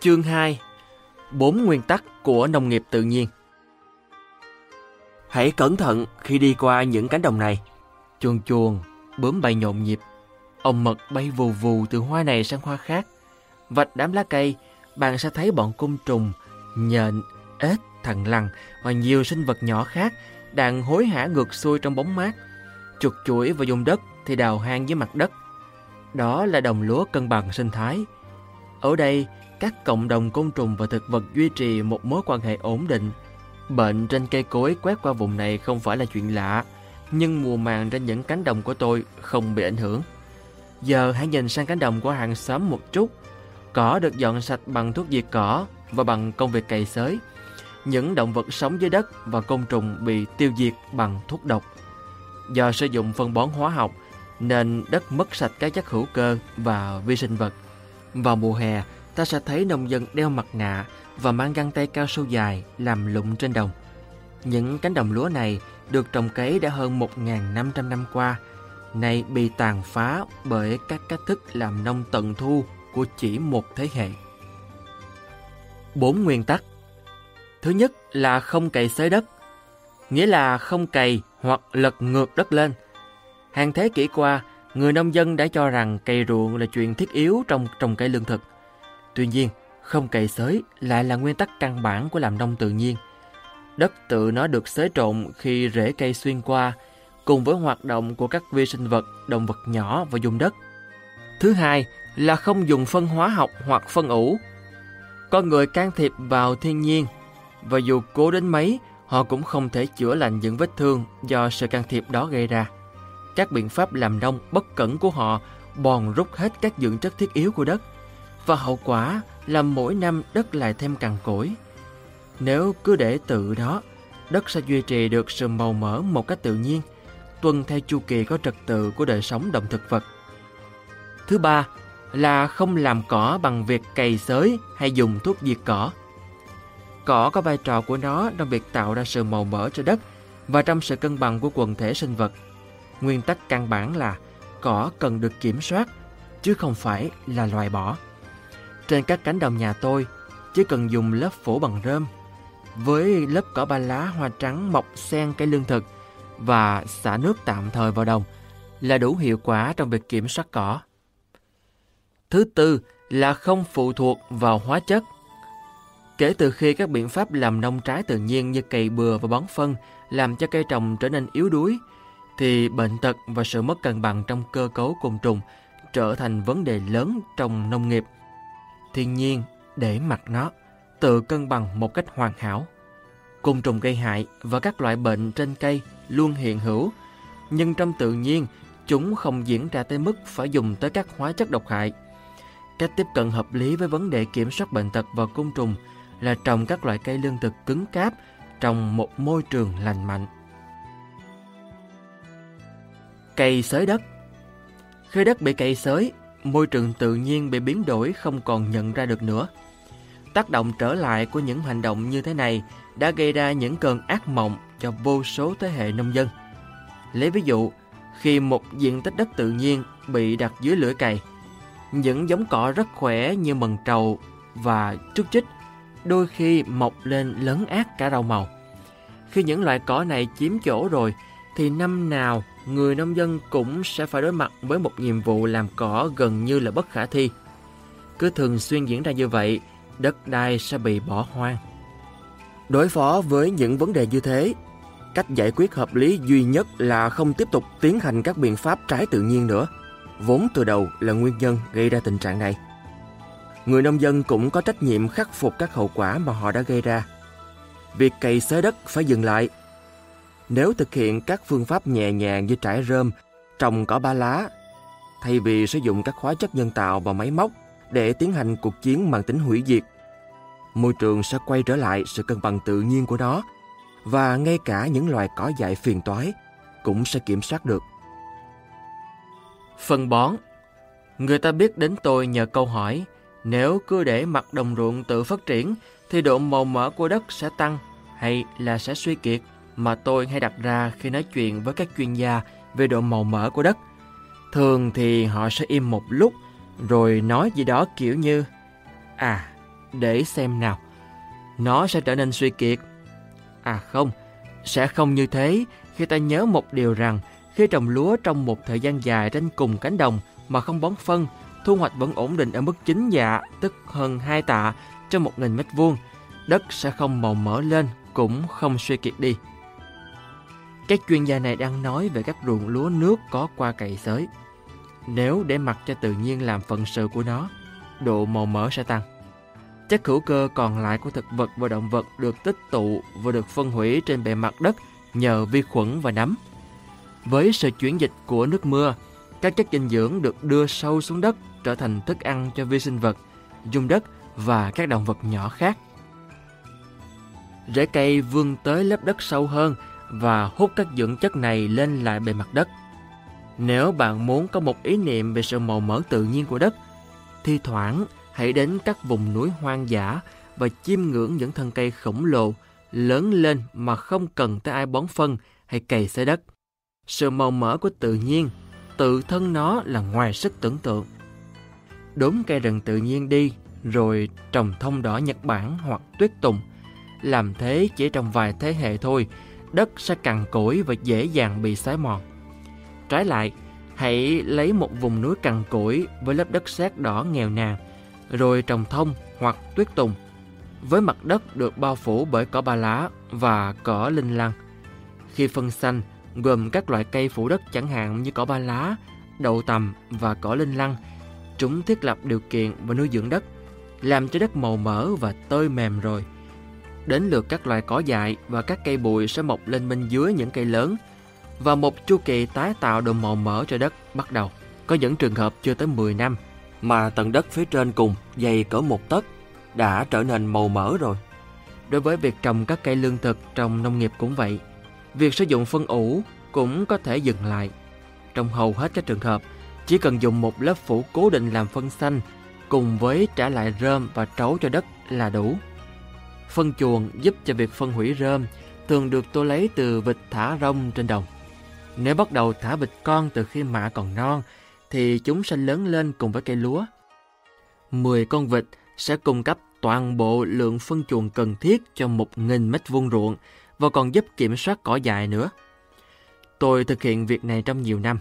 Chương 2 Bốn nguyên tắc của nông nghiệp tự nhiên Hãy cẩn thận khi đi qua những cánh đồng này. Chuồn chuồn, bướm bay nhộn nhịp. Ông mật bay vù vù từ hoa này sang hoa khác. Vạch đám lá cây, bạn sẽ thấy bọn côn trùng, nhện, ếch, thằn lằn và nhiều sinh vật nhỏ khác đang hối hả ngược xuôi trong bóng mát. Chuột chuỗi vào vùng đất thì đào hang dưới mặt đất. Đó là đồng lúa cân bằng sinh thái. Ở đây, các cộng đồng côn trùng và thực vật duy trì một mối quan hệ ổn định. Bệnh trên cây cối quét qua vùng này không phải là chuyện lạ, nhưng mùa màng trên những cánh đồng của tôi không bị ảnh hưởng. Giờ hãy nhìn sang cánh đồng của hàng xóm một chút. Cỏ được dọn sạch bằng thuốc diệt cỏ và bằng công việc cày xới. Những động vật sống dưới đất và côn trùng bị tiêu diệt bằng thuốc độc. Do sử dụng phân bón hóa học nên đất mất sạch các chất hữu cơ và vi sinh vật. Vào mùa hè, ta sẽ thấy nông dân đeo mặt nạ và mang găng tay cao su dài làm lụng trên đồng. Những cánh đồng lúa này được trồng cấy đã hơn 1.500 năm qua, nay bị tàn phá bởi các cách thức làm nông tận thu của chỉ một thế hệ. Bốn nguyên tắc Thứ nhất là không cày xới đất, nghĩa là không cày hoặc lật ngược đất lên. Hàng thế kỷ qua, người nông dân đã cho rằng cày ruộng là chuyện thiết yếu trong trồng cây lương thực. Tuy nhiên, không cày xới lại là nguyên tắc căn bản của làm nông tự nhiên. Đất tự nó được xới trộn khi rễ cây xuyên qua, cùng với hoạt động của các vi sinh vật, động vật nhỏ và dùng đất. Thứ hai là không dùng phân hóa học hoặc phân ủ. Con người can thiệp vào thiên nhiên, và dù cố đến mấy, họ cũng không thể chữa lành những vết thương do sự can thiệp đó gây ra. Các biện pháp làm nông bất cẩn của họ bòn rút hết các dưỡng chất thiết yếu của đất, và hậu quả là mỗi năm đất lại thêm cằn cỗi. Nếu cứ để tự đó, đất sẽ duy trì được sự màu mỡ một cách tự nhiên, tuân theo chu kỳ có trật tự của đời sống động thực vật. Thứ ba là không làm cỏ bằng việc cày xới hay dùng thuốc diệt cỏ. Cỏ có vai trò của nó trong việc tạo ra sự màu mỡ cho đất và trong sự cân bằng của quần thể sinh vật. Nguyên tắc căn bản là cỏ cần được kiểm soát, chứ không phải là loại bỏ. Trên các cánh đồng nhà tôi, chỉ cần dùng lớp phủ bằng rơm, với lớp cỏ ba lá hoa trắng mọc xen cây lương thực và xả nước tạm thời vào đồng là đủ hiệu quả trong việc kiểm soát cỏ. Thứ tư là không phụ thuộc vào hóa chất. Kể từ khi các biện pháp làm nông trái tự nhiên như cày bừa và bón phân làm cho cây trồng trở nên yếu đuối, thì bệnh tật và sự mất cân bằng trong cơ cấu côn trùng trở thành vấn đề lớn trong nông nghiệp. Thiên nhiên để mặc nó tự cân bằng một cách hoàn hảo. Côn trùng gây hại và các loại bệnh trên cây luôn hiện hữu, nhưng trong tự nhiên chúng không diễn ra tới mức phải dùng tới các hóa chất độc hại. Cách tiếp cận hợp lý với vấn đề kiểm soát bệnh tật và côn trùng là trồng các loại cây lương thực cứng cáp trong một môi trường lành mạnh. Cây xới đất Khi đất bị cày xới, môi trường tự nhiên bị biến đổi không còn nhận ra được nữa. Tác động trở lại của những hành động như thế này đã gây ra những cơn ác mộng cho vô số thế hệ nông dân. Lấy ví dụ, khi một diện tích đất tự nhiên bị đặt dưới lưỡi cày, những giống cỏ rất khỏe như mần trầu và trúc chích đôi khi mọc lên lớn át cả rau màu. Khi những loại cỏ này chiếm chỗ rồi, thì năm nào người nông dân cũng sẽ phải đối mặt với một nhiệm vụ làm cỏ gần như là bất khả thi. Cứ thường xuyên diễn ra như vậy, đất đai sẽ bị bỏ hoang. Đối phó với những vấn đề như thế, cách giải quyết hợp lý duy nhất là không tiếp tục tiến hành các biện pháp trái tự nhiên nữa, vốn từ đầu là nguyên nhân gây ra tình trạng này. Người nông dân cũng có trách nhiệm khắc phục các hậu quả mà họ đã gây ra. Việc cày xới đất phải dừng lại. Nếu thực hiện các phương pháp nhẹ nhàng như trải rơm, trồng cỏ ba lá, thay vì sử dụng các hóa chất nhân tạo và máy móc để tiến hành cuộc chiến mang tính hủy diệt, môi trường sẽ quay trở lại sự cân bằng tự nhiên của nó và ngay cả những loài cỏ dại phiền toái cũng sẽ kiểm soát được. Phân bón Người ta biết đến tôi nhờ câu hỏi nếu cứ để mặt đồng ruộng tự phát triển thì độ màu mỡ của đất sẽ tăng hay là sẽ suy kiệt mà tôi hay đặt ra khi nói chuyện với các chuyên gia về độ màu mỡ của đất. Thường thì họ sẽ im một lúc rồi nói gì đó kiểu như À, để xem nào. Nó sẽ trở nên suy kiệt. À không, sẽ không như thế khi ta nhớ một điều rằng khi trồng lúa trong một thời gian dài trên cùng cánh đồng mà không bón phân, thu hoạch vẫn ổn định ở mức chín dạ, tức hơn 2 tạ trên 1.000 mét vuông, đất sẽ không màu mỡ lên, cũng không suy kiệt đi. Các chuyên gia này đang nói về các ruộng lúa nước có qua cày xới. Nếu để mặc cho tự nhiên làm phần sự của nó, độ màu mỡ sẽ tăng. Chất hữu cơ còn lại của thực vật và động vật được tích tụ và được phân hủy trên bề mặt đất nhờ vi khuẩn và nấm. Với sự chuyển dịch của nước mưa, các chất dinh dưỡng được đưa sâu xuống đất trở thành thức ăn cho vi sinh vật, dung đất và các động vật nhỏ khác. Rễ cây vươn tới lớp đất sâu hơn và hút các dưỡng chất này lên lại bề mặt đất. Nếu bạn muốn có một ý niệm về sự màu mỡ tự nhiên của đất, thi thoảng hãy đến các vùng núi hoang dã và chiêm ngưỡng những thân cây khổng lồ lớn lên mà không cần tới ai bón phân hay cày xới đất. Sự màu mỡ của tự nhiên, tự thân nó là ngoài sức tưởng tượng. Đốn cây rừng tự nhiên đi, rồi trồng thông đỏ Nhật Bản hoặc tuyết tùng. Làm thế chỉ trong vài thế hệ thôi, đất sẽ cằn cỗi và dễ dàng bị xói mòn. Trái lại, hãy lấy một vùng núi cằn cỗi với lớp đất sét đỏ nghèo nàn, rồi trồng thông hoặc tuyết tùng với mặt đất được bao phủ bởi cỏ ba lá và cỏ linh lăng. Khi phân xanh gồm các loại cây phủ đất chẳng hạn như cỏ ba lá, đậu tầm và cỏ linh lăng, chúng thiết lập điều kiện và nuôi dưỡng đất, làm cho đất màu mỡ và tơi mềm rồi. Đến lượt các loài cỏ dại và các cây bụi sẽ mọc lên bên dưới những cây lớn và một chu kỳ tái tạo độ màu mỡ cho đất bắt đầu. Có những trường hợp chưa tới 10 năm mà tầng đất phía trên cùng dày cỡ một tấc đã trở nên màu mỡ rồi. Đối với việc trồng các cây lương thực trong nông nghiệp cũng vậy. Việc sử dụng phân ủ cũng có thể dừng lại. Trong hầu hết các trường hợp, chỉ cần dùng một lớp phủ cố định làm phân xanh cùng với trả lại rơm và trấu cho đất là đủ. Phân chuồng giúp cho việc phân hủy rơm thường được tôi lấy từ vịt thả rông trên đồng. Nếu bắt đầu thả vịt con từ khi mạ còn non, thì chúng sẽ lớn lên cùng với cây lúa. 10 con vịt sẽ cung cấp toàn bộ lượng phân chuồng cần thiết cho 1.000 mét vuông ruộng và còn giúp kiểm soát cỏ dại nữa. Tôi thực hiện việc này trong nhiều năm,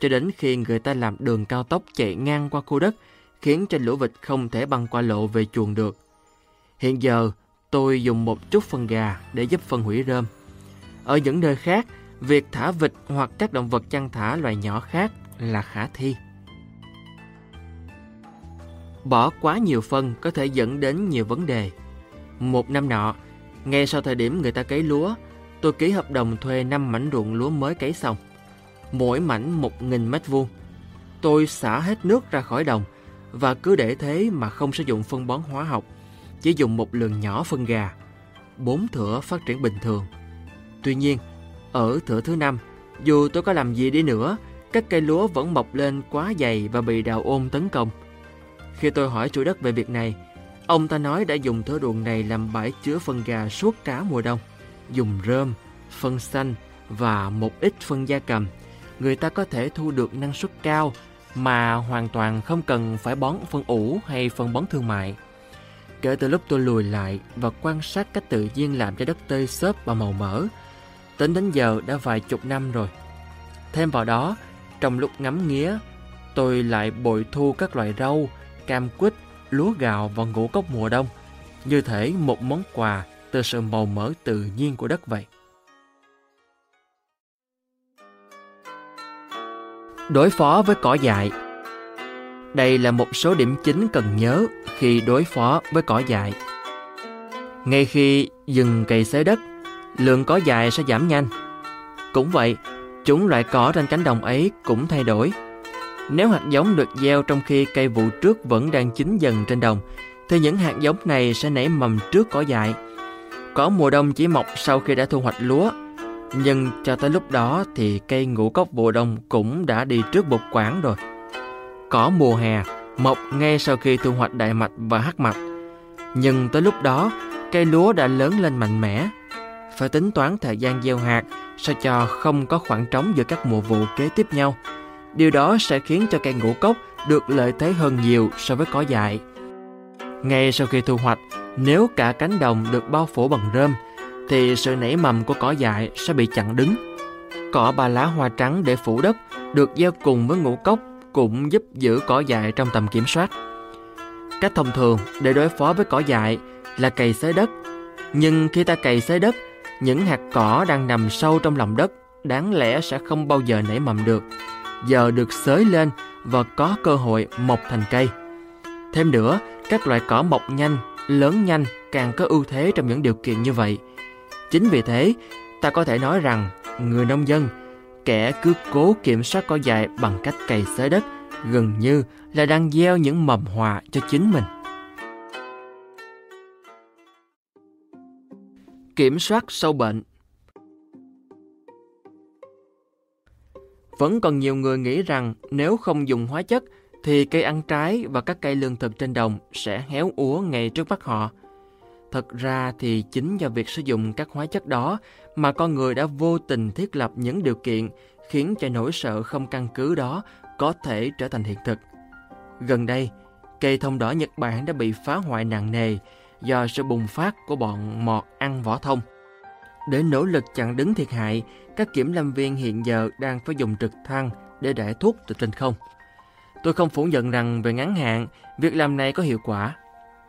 cho đến khi người ta làm đường cao tốc chạy ngang qua khu đất, khiến cho lũ vịt không thể băng qua lộ về chuồng được. Hiện giờ, tôi dùng một chút phân gà để giúp phân hủy rơm. Ở những nơi khác, việc thả vịt hoặc các động vật chăn thả loài nhỏ khác là khả thi. Bỏ quá nhiều phân có thể dẫn đến nhiều vấn đề. Một năm nọ, ngay sau thời điểm người ta cấy lúa, tôi ký hợp đồng thuê 5 mảnh ruộng lúa mới cấy xong. Mỗi mảnh 1.000 mét vuông. Tôi xả hết nước ra khỏi đồng và cứ để thế mà không sử dụng phân bón hóa học, chỉ dùng một lượng nhỏ phân gà. Bốn thửa phát triển bình thường. Tuy nhiên, ở thửa thứ năm, dù tôi có làm gì đi nữa, các cây lúa vẫn mọc lên quá dày và bị đào ôn tấn công. Khi tôi hỏi chủ đất về việc này, ông ta nói đã dùng thửa ruộng này làm bãi chứa phân gà suốt cả mùa đông. Dùng rơm, phân xanh và một ít phân gia cầm, người ta có thể thu được năng suất cao mà hoàn toàn không cần phải bón phân ủ hay phân bón thương mại. Kể từ lúc tôi lùi lại và quan sát cách tự nhiên làm cho đất tơi xốp và màu mỡ, tính đến giờ đã vài chục năm rồi. Thêm vào đó, trong lúc ngắm nghía, tôi lại bội thu các loại rau, cam quýt, lúa gạo và ngũ cốc mùa đông, như thể một món quà từ sự màu mỡ tự nhiên của đất vậy. Đối phó với cỏ dại đây là một số điểm chính cần nhớ khi đối phó với cỏ dại. Ngay khi dừng cây xới đất, lượng cỏ dại sẽ giảm nhanh. Cũng vậy, chúng loại cỏ trên cánh đồng ấy cũng thay đổi. Nếu hạt giống được gieo trong khi cây vụ trước vẫn đang chín dần trên đồng, thì những hạt giống này sẽ nảy mầm trước cỏ dại. Cỏ mùa đông chỉ mọc sau khi đã thu hoạch lúa, nhưng cho tới lúc đó thì cây ngũ cốc mùa đông cũng đã đi trước bột quảng rồi. Cỏ mùa hè mọc ngay sau khi thu hoạch đại mạch và hắc mạch. Nhưng tới lúc đó, cây lúa đã lớn lên mạnh mẽ. Phải tính toán thời gian gieo hạt sao cho không có khoảng trống giữa các mùa vụ kế tiếp nhau. Điều đó sẽ khiến cho cây ngũ cốc được lợi thế hơn nhiều so với cỏ dại. Ngay sau khi thu hoạch, nếu cả cánh đồng được bao phủ bằng rơm, thì sự nảy mầm của cỏ dại sẽ bị chặn đứng. Cỏ ba lá hoa trắng để phủ đất được gieo cùng với ngũ cốc cũng giúp giữ cỏ dại trong tầm kiểm soát. Cách thông thường để đối phó với cỏ dại là cày xới đất. Nhưng khi ta cày xới đất, những hạt cỏ đang nằm sâu trong lòng đất đáng lẽ sẽ không bao giờ nảy mầm được. Giờ được xới lên và có cơ hội mọc thành cây. Thêm nữa, các loại cỏ mọc nhanh, lớn nhanh càng có ưu thế trong những điều kiện như vậy. Chính vì thế, ta có thể nói rằng người nông dân, kẻ cứ cố kiểm soát cỏ dại bằng cách cày xới đất, gần như là đang gieo những mầm họa cho chính mình. Kiểm soát sâu bệnh Vẫn còn nhiều người nghĩ rằng nếu không dùng hóa chất thì cây ăn trái và các cây lương thực trên đồng sẽ héo úa ngay trước mắt họ. Thật ra thì chính do việc sử dụng các hóa chất đó mà con người đã vô tình thiết lập những điều kiện khiến cho nỗi sợ không căn cứ đó có thể trở thành hiện thực. Gần đây, cây thông đỏ Nhật Bản đã bị phá hoại nặng nề do sự bùng phát của bọn mọt ăn vỏ thông. Để nỗ lực chặn đứng thiệt hại, các kiểm lâm viên hiện giờ đang phải dùng trực thăng để đẻ thuốc từ trên không. Tôi không phủ nhận rằng về ngắn hạn, việc làm này có hiệu quả.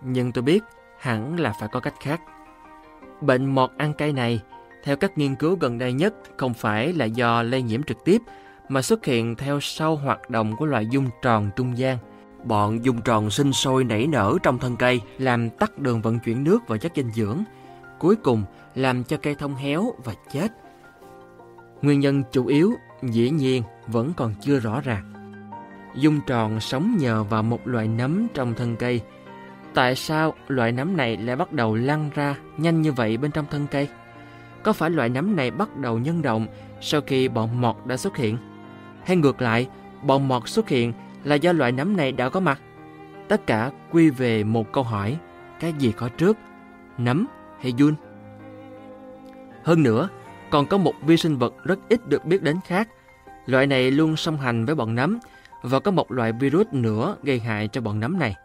Nhưng tôi biết hẳn là phải có cách khác. Bệnh mọt ăn cây này, theo các nghiên cứu gần đây nhất, không phải là do lây nhiễm trực tiếp, mà xuất hiện theo sau hoạt động của loài dung tròn trung gian. Bọn dung tròn sinh sôi nảy nở trong thân cây, làm tắt đường vận chuyển nước và chất dinh dưỡng. Cuối cùng, làm cho cây thông héo và chết. Nguyên nhân chủ yếu dĩ nhiên vẫn còn chưa rõ ràng. Dung tròn sống nhờ vào một loại nấm trong thân cây. Tại sao loại nấm này lại bắt đầu lăn ra nhanh như vậy bên trong thân cây? Có phải loại nấm này bắt đầu nhân động sau khi bọn mọt đã xuất hiện? Hay ngược lại, bọn mọt xuất hiện là do loại nấm này đã có mặt? Tất cả quy về một câu hỏi, cái gì có trước, nấm hay giun? Hơn nữa, còn có một vi sinh vật rất ít được biết đến khác. Loại này luôn song hành với bọn nấm và có một loại virus nữa gây hại cho bọn nấm này.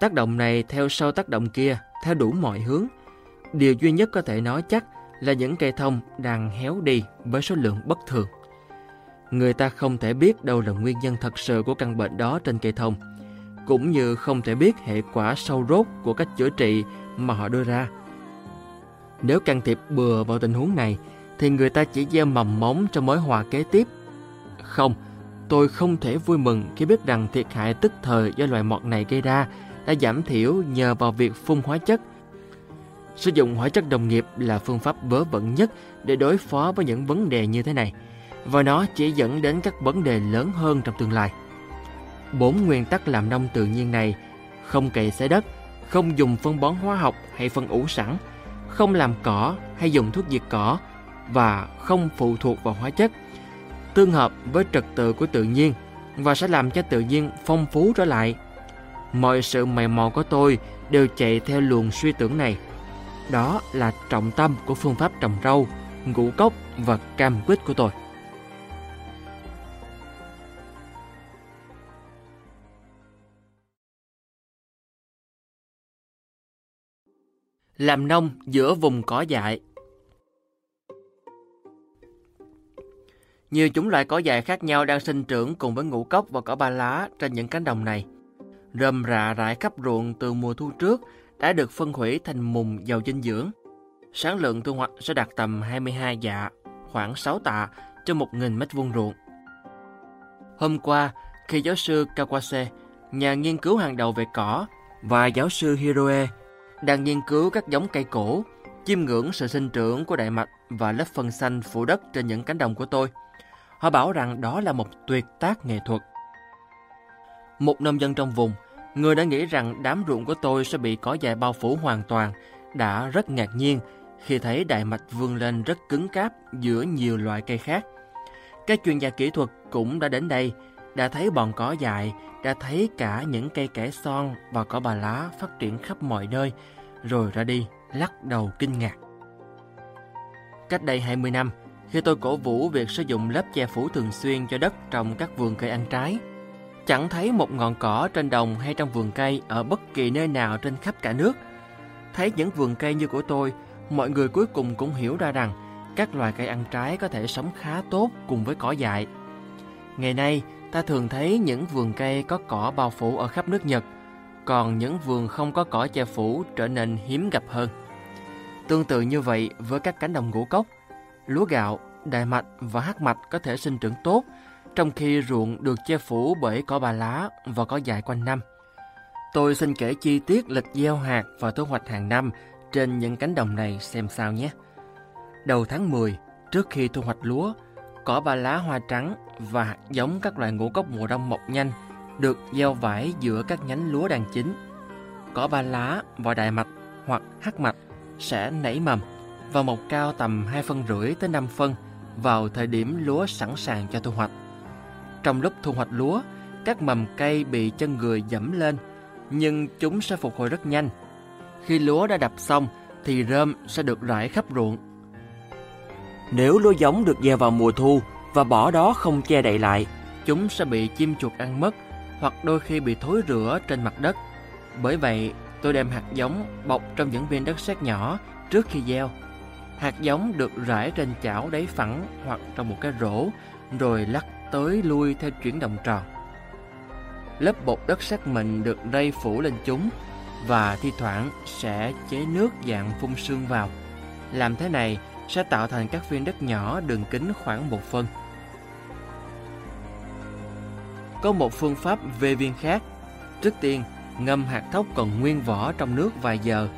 Tác động này theo sau tác động kia, theo đủ mọi hướng. Điều duy nhất có thể nói chắc là những cây thông đang héo đi với số lượng bất thường. Người ta không thể biết đâu là nguyên nhân thật sự của căn bệnh đó trên cây thông, cũng như không thể biết hệ quả sâu rốt của cách chữa trị mà họ đưa ra. Nếu can thiệp bừa vào tình huống này, thì người ta chỉ gieo mầm móng cho mối hòa kế tiếp. Không, tôi không thể vui mừng khi biết rằng thiệt hại tức thời do loài mọt này gây ra đã giảm thiểu nhờ vào việc phun hóa chất. Sử dụng hóa chất đồng nghiệp là phương pháp vớ vẩn nhất để đối phó với những vấn đề như thế này, và nó chỉ dẫn đến các vấn đề lớn hơn trong tương lai. Bốn nguyên tắc làm nông tự nhiên này không cày xới đất, không dùng phân bón hóa học hay phân ủ sẵn – không làm cỏ hay dùng thuốc diệt cỏ và không phụ thuộc vào hóa chất, tương hợp với trật tự của tự nhiên và sẽ làm cho tự nhiên phong phú trở lại. Mọi sự mày mò của tôi đều chạy theo luồng suy tưởng này. Đó là trọng tâm của phương pháp trồng rau, ngũ cốc và cam quýt của tôi. làm nông giữa vùng cỏ dại. Nhiều chủng loại cỏ dại khác nhau đang sinh trưởng cùng với ngũ cốc và cỏ ba lá trên những cánh đồng này. Rơm rạ rải khắp ruộng từ mùa thu trước đã được phân hủy thành mùng giàu dinh dưỡng. Sản lượng thu hoạch sẽ đạt tầm 22 dạ, khoảng 6 tạ cho 1.000 mét vuông ruộng. Hôm qua, khi giáo sư Kawase, nhà nghiên cứu hàng đầu về cỏ, và giáo sư Hiroe đang nghiên cứu các giống cây cổ, chiêm ngưỡng sự sinh trưởng của đại mạch và lớp phân xanh phủ đất trên những cánh đồng của tôi. Họ bảo rằng đó là một tuyệt tác nghệ thuật. Một nông dân trong vùng, người đã nghĩ rằng đám ruộng của tôi sẽ bị cỏ dại bao phủ hoàn toàn, đã rất ngạc nhiên khi thấy đại mạch vươn lên rất cứng cáp giữa nhiều loại cây khác. Các chuyên gia kỹ thuật cũng đã đến đây, đã thấy bọn cỏ dại, đã thấy cả những cây kẻ son và cỏ bà lá phát triển khắp mọi nơi, rồi ra đi, lắc đầu kinh ngạc. Cách đây 20 năm, khi tôi cổ vũ việc sử dụng lớp che phủ thường xuyên cho đất trồng các vườn cây ăn trái, Chẳng thấy một ngọn cỏ trên đồng hay trong vườn cây ở bất kỳ nơi nào trên khắp cả nước. Thấy những vườn cây như của tôi, mọi người cuối cùng cũng hiểu ra rằng các loài cây ăn trái có thể sống khá tốt cùng với cỏ dại. Ngày nay, ta thường thấy những vườn cây có cỏ bao phủ ở khắp nước Nhật, còn những vườn không có cỏ che phủ trở nên hiếm gặp hơn. Tương tự như vậy với các cánh đồng ngũ cốc, lúa gạo, đại mạch và hắc mạch có thể sinh trưởng tốt, trong khi ruộng được che phủ bởi cỏ bà lá và cỏ dại quanh năm. Tôi xin kể chi tiết lịch gieo hạt và thu hoạch hàng năm trên những cánh đồng này xem sao nhé. Đầu tháng 10, trước khi thu hoạch lúa, cỏ bà lá hoa trắng và hạt giống các loài ngũ cốc mùa đông mọc nhanh được gieo vải giữa các nhánh lúa đang chín. Cỏ ba lá và đại mạch hoặc hắc mạch sẽ nảy mầm và mọc cao tầm 2 phân rưỡi tới 5 phân vào thời điểm lúa sẵn sàng cho thu hoạch. Trong lúc thu hoạch lúa, các mầm cây bị chân người dẫm lên, nhưng chúng sẽ phục hồi rất nhanh. Khi lúa đã đập xong thì rơm sẽ được rải khắp ruộng. Nếu lúa giống được gieo vào mùa thu và bỏ đó không che đậy lại, chúng sẽ bị chim chuột ăn mất hoặc đôi khi bị thối rữa trên mặt đất. Bởi vậy, tôi đem hạt giống bọc trong những viên đất sét nhỏ trước khi gieo. Hạt giống được rải trên chảo đáy phẳng hoặc trong một cái rổ, rồi lắc tới lui theo chuyển động tròn. Lớp bột đất sát mịn được rây phủ lên chúng và thi thoảng sẽ chế nước dạng phun sương vào. Làm thế này sẽ tạo thành các viên đất nhỏ đường kính khoảng một phân. Có một phương pháp về viên khác. Trước tiên, ngâm hạt thóc còn nguyên vỏ trong nước vài giờ.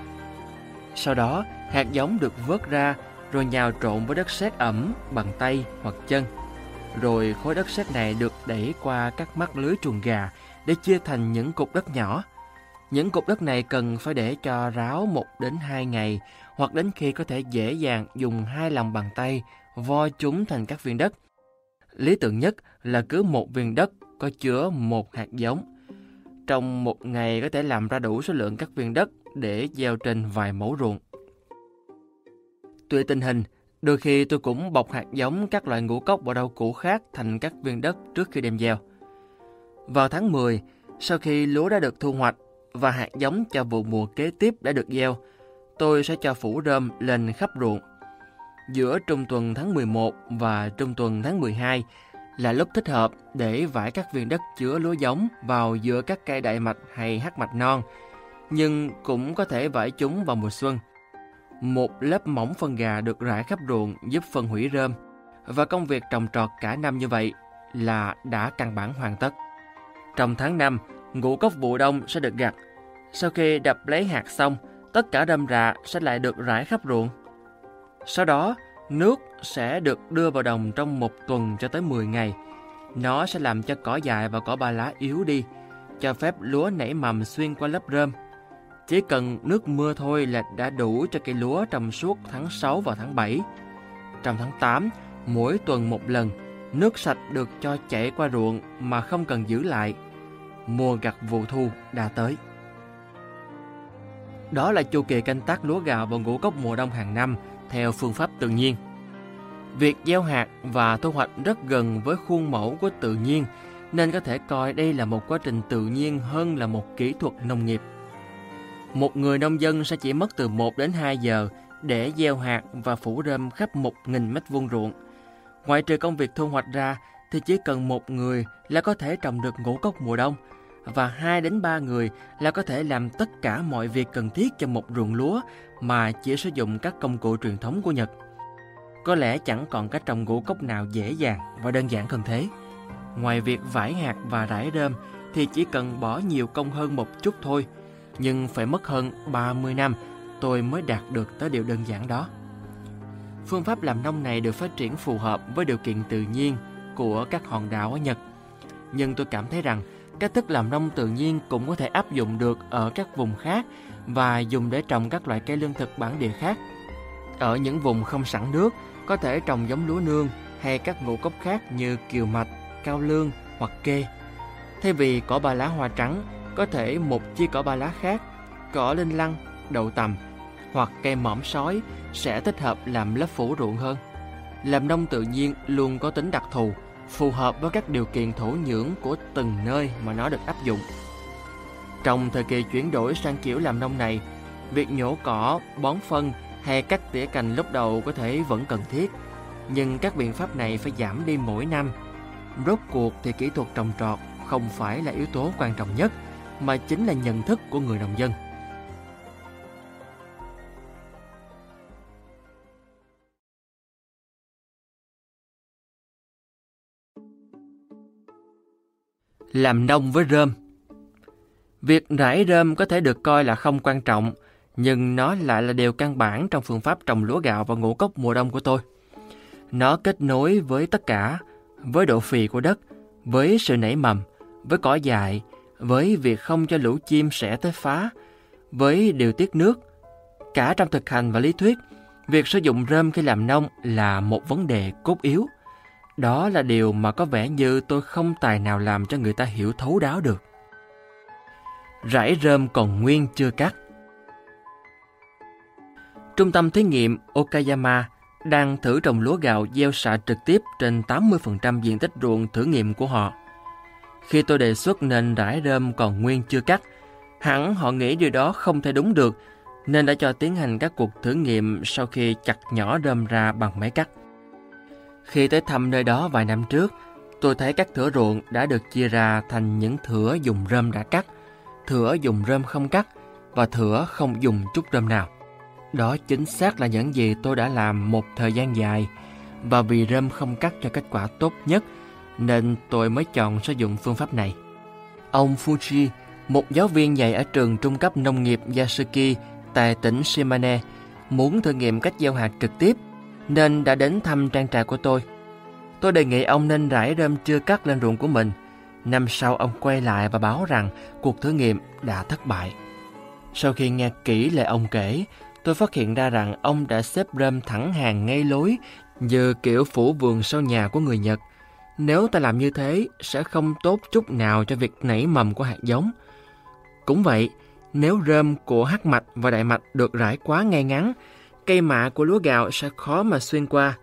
Sau đó, hạt giống được vớt ra rồi nhào trộn với đất sét ẩm bằng tay hoặc chân. Rồi khối đất sét này được đẩy qua các mắt lưới chuồng gà để chia thành những cục đất nhỏ. Những cục đất này cần phải để cho ráo 1 đến 2 ngày hoặc đến khi có thể dễ dàng dùng hai lòng bàn tay vo chúng thành các viên đất. Lý tưởng nhất là cứ một viên đất có chứa một hạt giống. Trong một ngày có thể làm ra đủ số lượng các viên đất để gieo trên vài mẫu ruộng. Tùy tình hình, đôi khi tôi cũng bọc hạt giống các loại ngũ cốc và rau củ khác thành các viên đất trước khi đem gieo. Vào tháng 10, sau khi lúa đã được thu hoạch và hạt giống cho vụ mùa kế tiếp đã được gieo, tôi sẽ cho phủ rơm lên khắp ruộng. Giữa trung tuần tháng 11 và trung tuần tháng 12 là lúc thích hợp để vải các viên đất chứa lúa giống vào giữa các cây đại mạch hay hắc mạch non, nhưng cũng có thể vải chúng vào mùa xuân. Một lớp mỏng phân gà được rải khắp ruộng giúp phân hủy rơm, và công việc trồng trọt cả năm như vậy là đã căn bản hoàn tất. Trong tháng 5, ngũ cốc vụ đông sẽ được gặt. Sau khi đập lấy hạt xong, tất cả đâm rạ sẽ lại được rải khắp ruộng. Sau đó, nước sẽ được đưa vào đồng trong một tuần cho tới 10 ngày. Nó sẽ làm cho cỏ dại và cỏ ba lá yếu đi, cho phép lúa nảy mầm xuyên qua lớp rơm. Chỉ cần nước mưa thôi là đã đủ cho cây lúa trong suốt tháng 6 và tháng 7. Trong tháng 8, mỗi tuần một lần, nước sạch được cho chảy qua ruộng mà không cần giữ lại. Mùa gặt vụ thu đã tới. Đó là chu kỳ canh tác lúa gạo và ngũ cốc mùa đông hàng năm theo phương pháp tự nhiên. Việc gieo hạt và thu hoạch rất gần với khuôn mẫu của tự nhiên nên có thể coi đây là một quá trình tự nhiên hơn là một kỹ thuật nông nghiệp. Một người nông dân sẽ chỉ mất từ 1 đến 2 giờ để gieo hạt và phủ rơm khắp 1.000 mét vuông ruộng. Ngoài trừ công việc thu hoạch ra thì chỉ cần một người là có thể trồng được ngũ cốc mùa đông và 2 đến 3 người là có thể làm tất cả mọi việc cần thiết cho một ruộng lúa mà chỉ sử dụng các công cụ truyền thống của Nhật. Có lẽ chẳng còn cách trồng ngũ cốc nào dễ dàng và đơn giản hơn thế. Ngoài việc vải hạt và rải rơm thì chỉ cần bỏ nhiều công hơn một chút thôi, nhưng phải mất hơn 30 năm tôi mới đạt được tới điều đơn giản đó. Phương pháp làm nông này được phát triển phù hợp với điều kiện tự nhiên của các hòn đảo ở Nhật. Nhưng tôi cảm thấy rằng cách thức làm nông tự nhiên cũng có thể áp dụng được ở các vùng khác và dùng để trồng các loại cây lương thực bản địa khác. Ở những vùng không sẵn nước, có thể trồng giống lúa nương hay các ngũ cốc khác như kiều mạch, cao lương hoặc kê. Thay vì cỏ ba lá hoa trắng, có thể một chi cỏ ba lá khác, cỏ linh lăng, đậu tầm hoặc cây mỏm sói sẽ thích hợp làm lớp phủ ruộng hơn. Làm nông tự nhiên luôn có tính đặc thù, phù hợp với các điều kiện thổ nhưỡng của từng nơi mà nó được áp dụng. Trong thời kỳ chuyển đổi sang kiểu làm nông này, việc nhổ cỏ, bón phân hay cắt tỉa cành lúc đầu có thể vẫn cần thiết, nhưng các biện pháp này phải giảm đi mỗi năm. Rốt cuộc thì kỹ thuật trồng trọt không phải là yếu tố quan trọng nhất, mà chính là nhận thức của người nông dân. Làm nông với rơm Việc rải rơm có thể được coi là không quan trọng, nhưng nó lại là điều căn bản trong phương pháp trồng lúa gạo và ngũ cốc mùa đông của tôi. Nó kết nối với tất cả, với độ phì của đất, với sự nảy mầm, với cỏ dại, với việc không cho lũ chim sẻ tới phá, với điều tiết nước. Cả trong thực hành và lý thuyết, việc sử dụng rơm khi làm nông là một vấn đề cốt yếu. Đó là điều mà có vẻ như tôi không tài nào làm cho người ta hiểu thấu đáo được. Rải rơm còn nguyên chưa cắt. Trung tâm thí nghiệm Okayama đang thử trồng lúa gạo gieo xạ trực tiếp trên 80% diện tích ruộng thử nghiệm của họ. Khi tôi đề xuất nên rải rơm còn nguyên chưa cắt, hẳn họ nghĩ điều đó không thể đúng được, nên đã cho tiến hành các cuộc thử nghiệm sau khi chặt nhỏ rơm ra bằng máy cắt. Khi tới thăm nơi đó vài năm trước, tôi thấy các thửa ruộng đã được chia ra thành những thửa dùng rơm đã cắt, thửa dùng rơm không cắt và thửa không dùng chút rơm nào. Đó chính xác là những gì tôi đã làm một thời gian dài và vì rơm không cắt cho kết quả tốt nhất nên tôi mới chọn sử dụng phương pháp này. Ông Fuji, một giáo viên dạy ở trường trung cấp nông nghiệp Yasuki tại tỉnh Shimane, muốn thử nghiệm cách gieo hạt trực tiếp nên đã đến thăm trang trại của tôi. Tôi đề nghị ông nên rải rơm chưa cắt lên ruộng của mình. Năm sau ông quay lại và báo rằng cuộc thử nghiệm đã thất bại. Sau khi nghe kỹ lời ông kể, tôi phát hiện ra rằng ông đã xếp rơm thẳng hàng ngay lối như kiểu phủ vườn sau nhà của người Nhật. Nếu ta làm như thế sẽ không tốt chút nào cho việc nảy mầm của hạt giống. Cũng vậy, nếu rơm của hắc mạch và đại mạch được rải quá ngay ngắn, cây mạ của lúa gạo sẽ khó mà xuyên qua.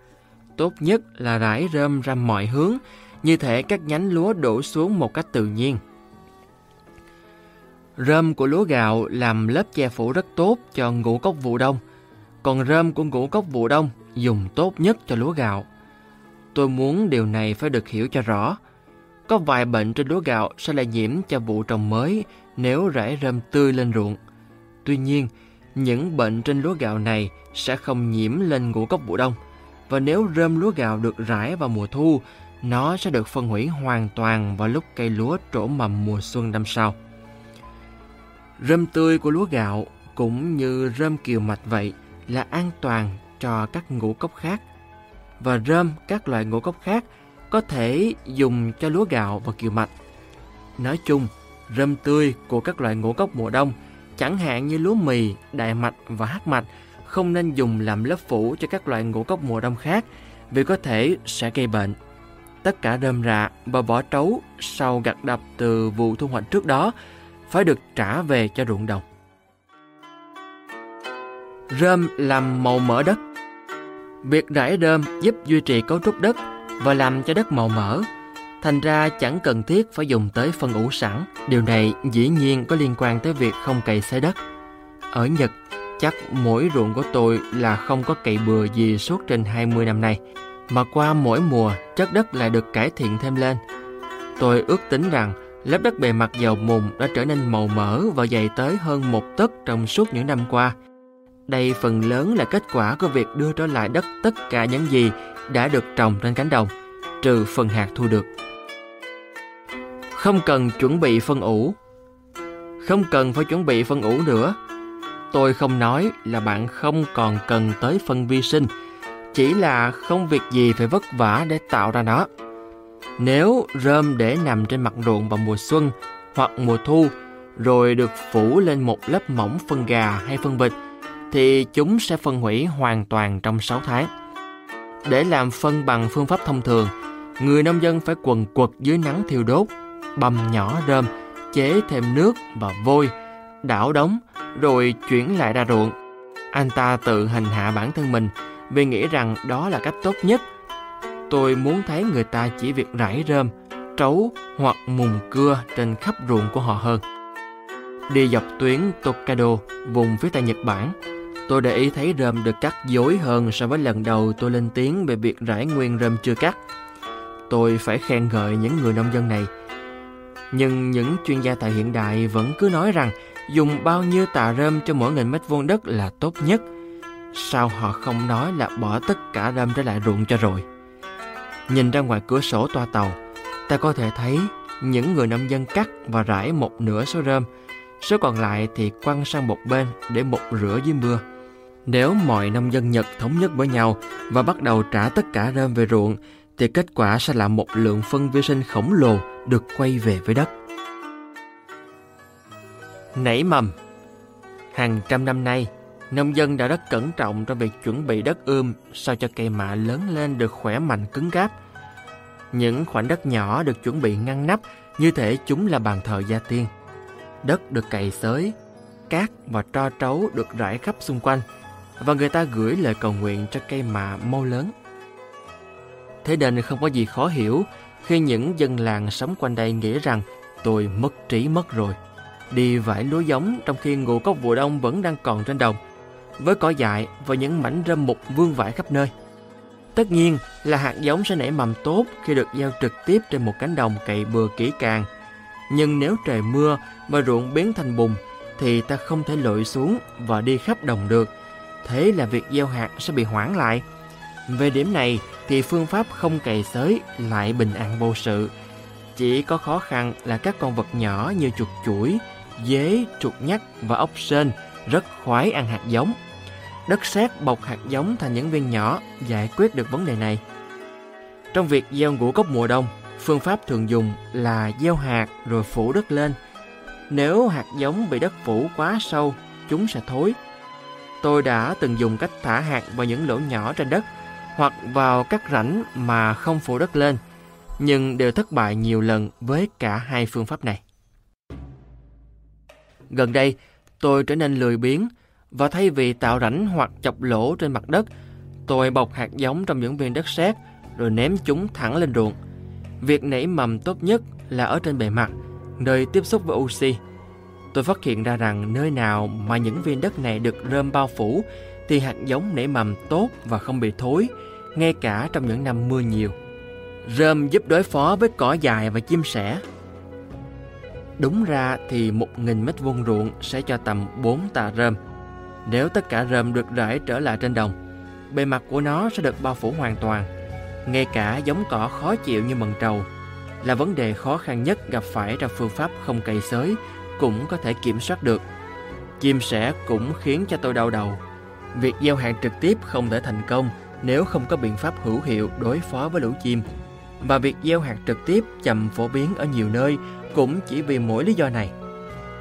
Tốt nhất là rải rơm ra mọi hướng, như thể các nhánh lúa đổ xuống một cách tự nhiên. Rơm của lúa gạo làm lớp che phủ rất tốt cho ngũ cốc vụ đông, còn rơm của ngũ cốc vụ đông dùng tốt nhất cho lúa gạo. Tôi muốn điều này phải được hiểu cho rõ. Có vài bệnh trên lúa gạo sẽ lại nhiễm cho vụ trồng mới nếu rải rơm tươi lên ruộng. Tuy nhiên, những bệnh trên lúa gạo này sẽ không nhiễm lên ngũ cốc vụ đông. Và nếu rơm lúa gạo được rải vào mùa thu, nó sẽ được phân hủy hoàn toàn vào lúc cây lúa trổ mầm mùa xuân năm sau. Rơm tươi của lúa gạo cũng như rơm kiều mạch vậy là an toàn cho các ngũ cốc khác. Và rơm các loại ngũ cốc khác có thể dùng cho lúa gạo và kiều mạch. Nói chung, rơm tươi của các loại ngũ cốc mùa đông, chẳng hạn như lúa mì, đại mạch và hắc mạch, không nên dùng làm lớp phủ cho các loại ngũ cốc mùa đông khác vì có thể sẽ gây bệnh. Tất cả rơm rạ và vỏ trấu sau gặt đập từ vụ thu hoạch trước đó phải được trả về cho ruộng đồng. Rơm làm màu mỡ đất Việc rải đơm giúp duy trì cấu trúc đất và làm cho đất màu mỡ. Thành ra chẳng cần thiết phải dùng tới phân ủ sẵn. Điều này dĩ nhiên có liên quan tới việc không cày xới đất. Ở Nhật, chắc mỗi ruộng của tôi là không có cày bừa gì suốt trên 20 năm nay. Mà qua mỗi mùa, chất đất lại được cải thiện thêm lên. Tôi ước tính rằng lớp đất bề mặt dầu mùn đã trở nên màu mỡ và dày tới hơn một tấc trong suốt những năm qua. Đây phần lớn là kết quả của việc đưa trở lại đất tất cả những gì đã được trồng trên cánh đồng, trừ phần hạt thu được. Không cần chuẩn bị phân ủ. Không cần phải chuẩn bị phân ủ nữa. Tôi không nói là bạn không còn cần tới phân vi sinh, chỉ là không việc gì phải vất vả để tạo ra nó. Nếu rơm để nằm trên mặt ruộng vào mùa xuân hoặc mùa thu, rồi được phủ lên một lớp mỏng phân gà hay phân vịt, thì chúng sẽ phân hủy hoàn toàn trong 6 tháng. Để làm phân bằng phương pháp thông thường, người nông dân phải quần quật dưới nắng thiêu đốt, bầm nhỏ rơm, chế thêm nước và vôi, đảo đóng, rồi chuyển lại ra ruộng. Anh ta tự hành hạ bản thân mình vì nghĩ rằng đó là cách tốt nhất. Tôi muốn thấy người ta chỉ việc rải rơm, trấu hoặc mùng cưa trên khắp ruộng của họ hơn. Đi dọc tuyến Tokaido, vùng phía tây Nhật Bản, tôi để ý thấy rơm được cắt dối hơn so với lần đầu tôi lên tiếng về việc rải nguyên rơm chưa cắt. Tôi phải khen ngợi những người nông dân này. Nhưng những chuyên gia tại hiện đại vẫn cứ nói rằng dùng bao nhiêu tà rơm cho mỗi nghìn mét vuông đất là tốt nhất. Sao họ không nói là bỏ tất cả rơm trở lại ruộng cho rồi? Nhìn ra ngoài cửa sổ toa tàu, ta có thể thấy những người nông dân cắt và rải một nửa số rơm, số còn lại thì quăng sang một bên để mục rửa dưới mưa. Nếu mọi nông dân Nhật thống nhất với nhau và bắt đầu trả tất cả rơm về ruộng, thì kết quả sẽ là một lượng phân vi sinh khổng lồ được quay về với đất. Nảy mầm Hàng trăm năm nay, nông dân đã rất cẩn trọng trong việc chuẩn bị đất ươm sao cho cây mạ lớn lên được khỏe mạnh cứng cáp. Những khoảnh đất nhỏ được chuẩn bị ngăn nắp như thể chúng là bàn thờ gia tiên. Đất được cày xới, cát và tro trấu được rải khắp xung quanh và người ta gửi lời cầu nguyện cho cây mạ mau lớn. Thế nên không có gì khó hiểu khi những dân làng sống quanh đây nghĩ rằng tôi mất trí mất rồi. Đi vải lúa giống trong khi ngũ cốc vụ đông vẫn đang còn trên đồng, với cỏ dại và những mảnh rơm mục vương vãi khắp nơi. Tất nhiên là hạt giống sẽ nảy mầm tốt khi được gieo trực tiếp trên một cánh đồng cày bừa kỹ càng. Nhưng nếu trời mưa và ruộng biến thành bùn thì ta không thể lội xuống và đi khắp đồng được. Thế là việc gieo hạt sẽ bị hoãn lại. Về điểm này thì phương pháp không cày xới lại bình an vô sự. Chỉ có khó khăn là các con vật nhỏ như chuột chuỗi, dế, chuột nhắt và ốc sên rất khoái ăn hạt giống. Đất sét bọc hạt giống thành những viên nhỏ giải quyết được vấn đề này. Trong việc gieo ngũ cốc mùa đông, phương pháp thường dùng là gieo hạt rồi phủ đất lên. Nếu hạt giống bị đất phủ quá sâu, chúng sẽ thối. Tôi đã từng dùng cách thả hạt vào những lỗ nhỏ trên đất hoặc vào các rãnh mà không phủ đất lên, nhưng đều thất bại nhiều lần với cả hai phương pháp này. Gần đây, tôi trở nên lười biếng và thay vì tạo rãnh hoặc chọc lỗ trên mặt đất, tôi bọc hạt giống trong những viên đất sét rồi ném chúng thẳng lên ruộng. Việc nảy mầm tốt nhất là ở trên bề mặt, nơi tiếp xúc với oxy. Tôi phát hiện ra rằng nơi nào mà những viên đất này được rơm bao phủ thì hạt giống nảy mầm tốt và không bị thối, ngay cả trong những năm mưa nhiều. Rơm giúp đối phó với cỏ dài và chim sẻ. Đúng ra thì 1.000 mét vuông ruộng sẽ cho tầm 4 tạ rơm. Nếu tất cả rơm được rải trở lại trên đồng, bề mặt của nó sẽ được bao phủ hoàn toàn. Ngay cả giống cỏ khó chịu như mần trầu là vấn đề khó khăn nhất gặp phải trong phương pháp không cày xới cũng có thể kiểm soát được. Chim sẻ cũng khiến cho tôi đau đầu. Việc gieo hạt trực tiếp không thể thành công nếu không có biện pháp hữu hiệu đối phó với lũ chim. Và việc gieo hạt trực tiếp chậm phổ biến ở nhiều nơi cũng chỉ vì mỗi lý do này.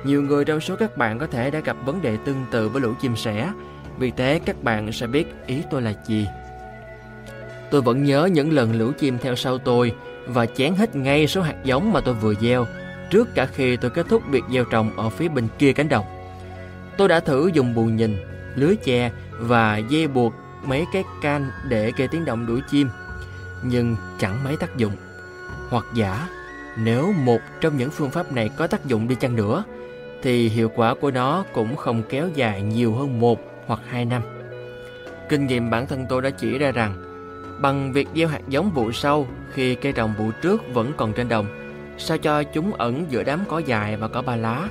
Nhiều người trong số các bạn có thể đã gặp vấn đề tương tự với lũ chim sẻ, vì thế các bạn sẽ biết ý tôi là gì. Tôi vẫn nhớ những lần lũ chim theo sau tôi và chén hết ngay số hạt giống mà tôi vừa gieo trước cả khi tôi kết thúc việc gieo trồng ở phía bên kia cánh đồng. Tôi đã thử dùng bù nhìn, lưới che và dây buộc mấy cái can để gây tiếng động đuổi chim, nhưng chẳng mấy tác dụng. Hoặc giả, nếu một trong những phương pháp này có tác dụng đi chăng nữa, thì hiệu quả của nó cũng không kéo dài nhiều hơn một hoặc hai năm. Kinh nghiệm bản thân tôi đã chỉ ra rằng, bằng việc gieo hạt giống vụ sau khi cây trồng vụ trước vẫn còn trên đồng, sao cho chúng ẩn giữa đám cỏ dài và cỏ ba lá,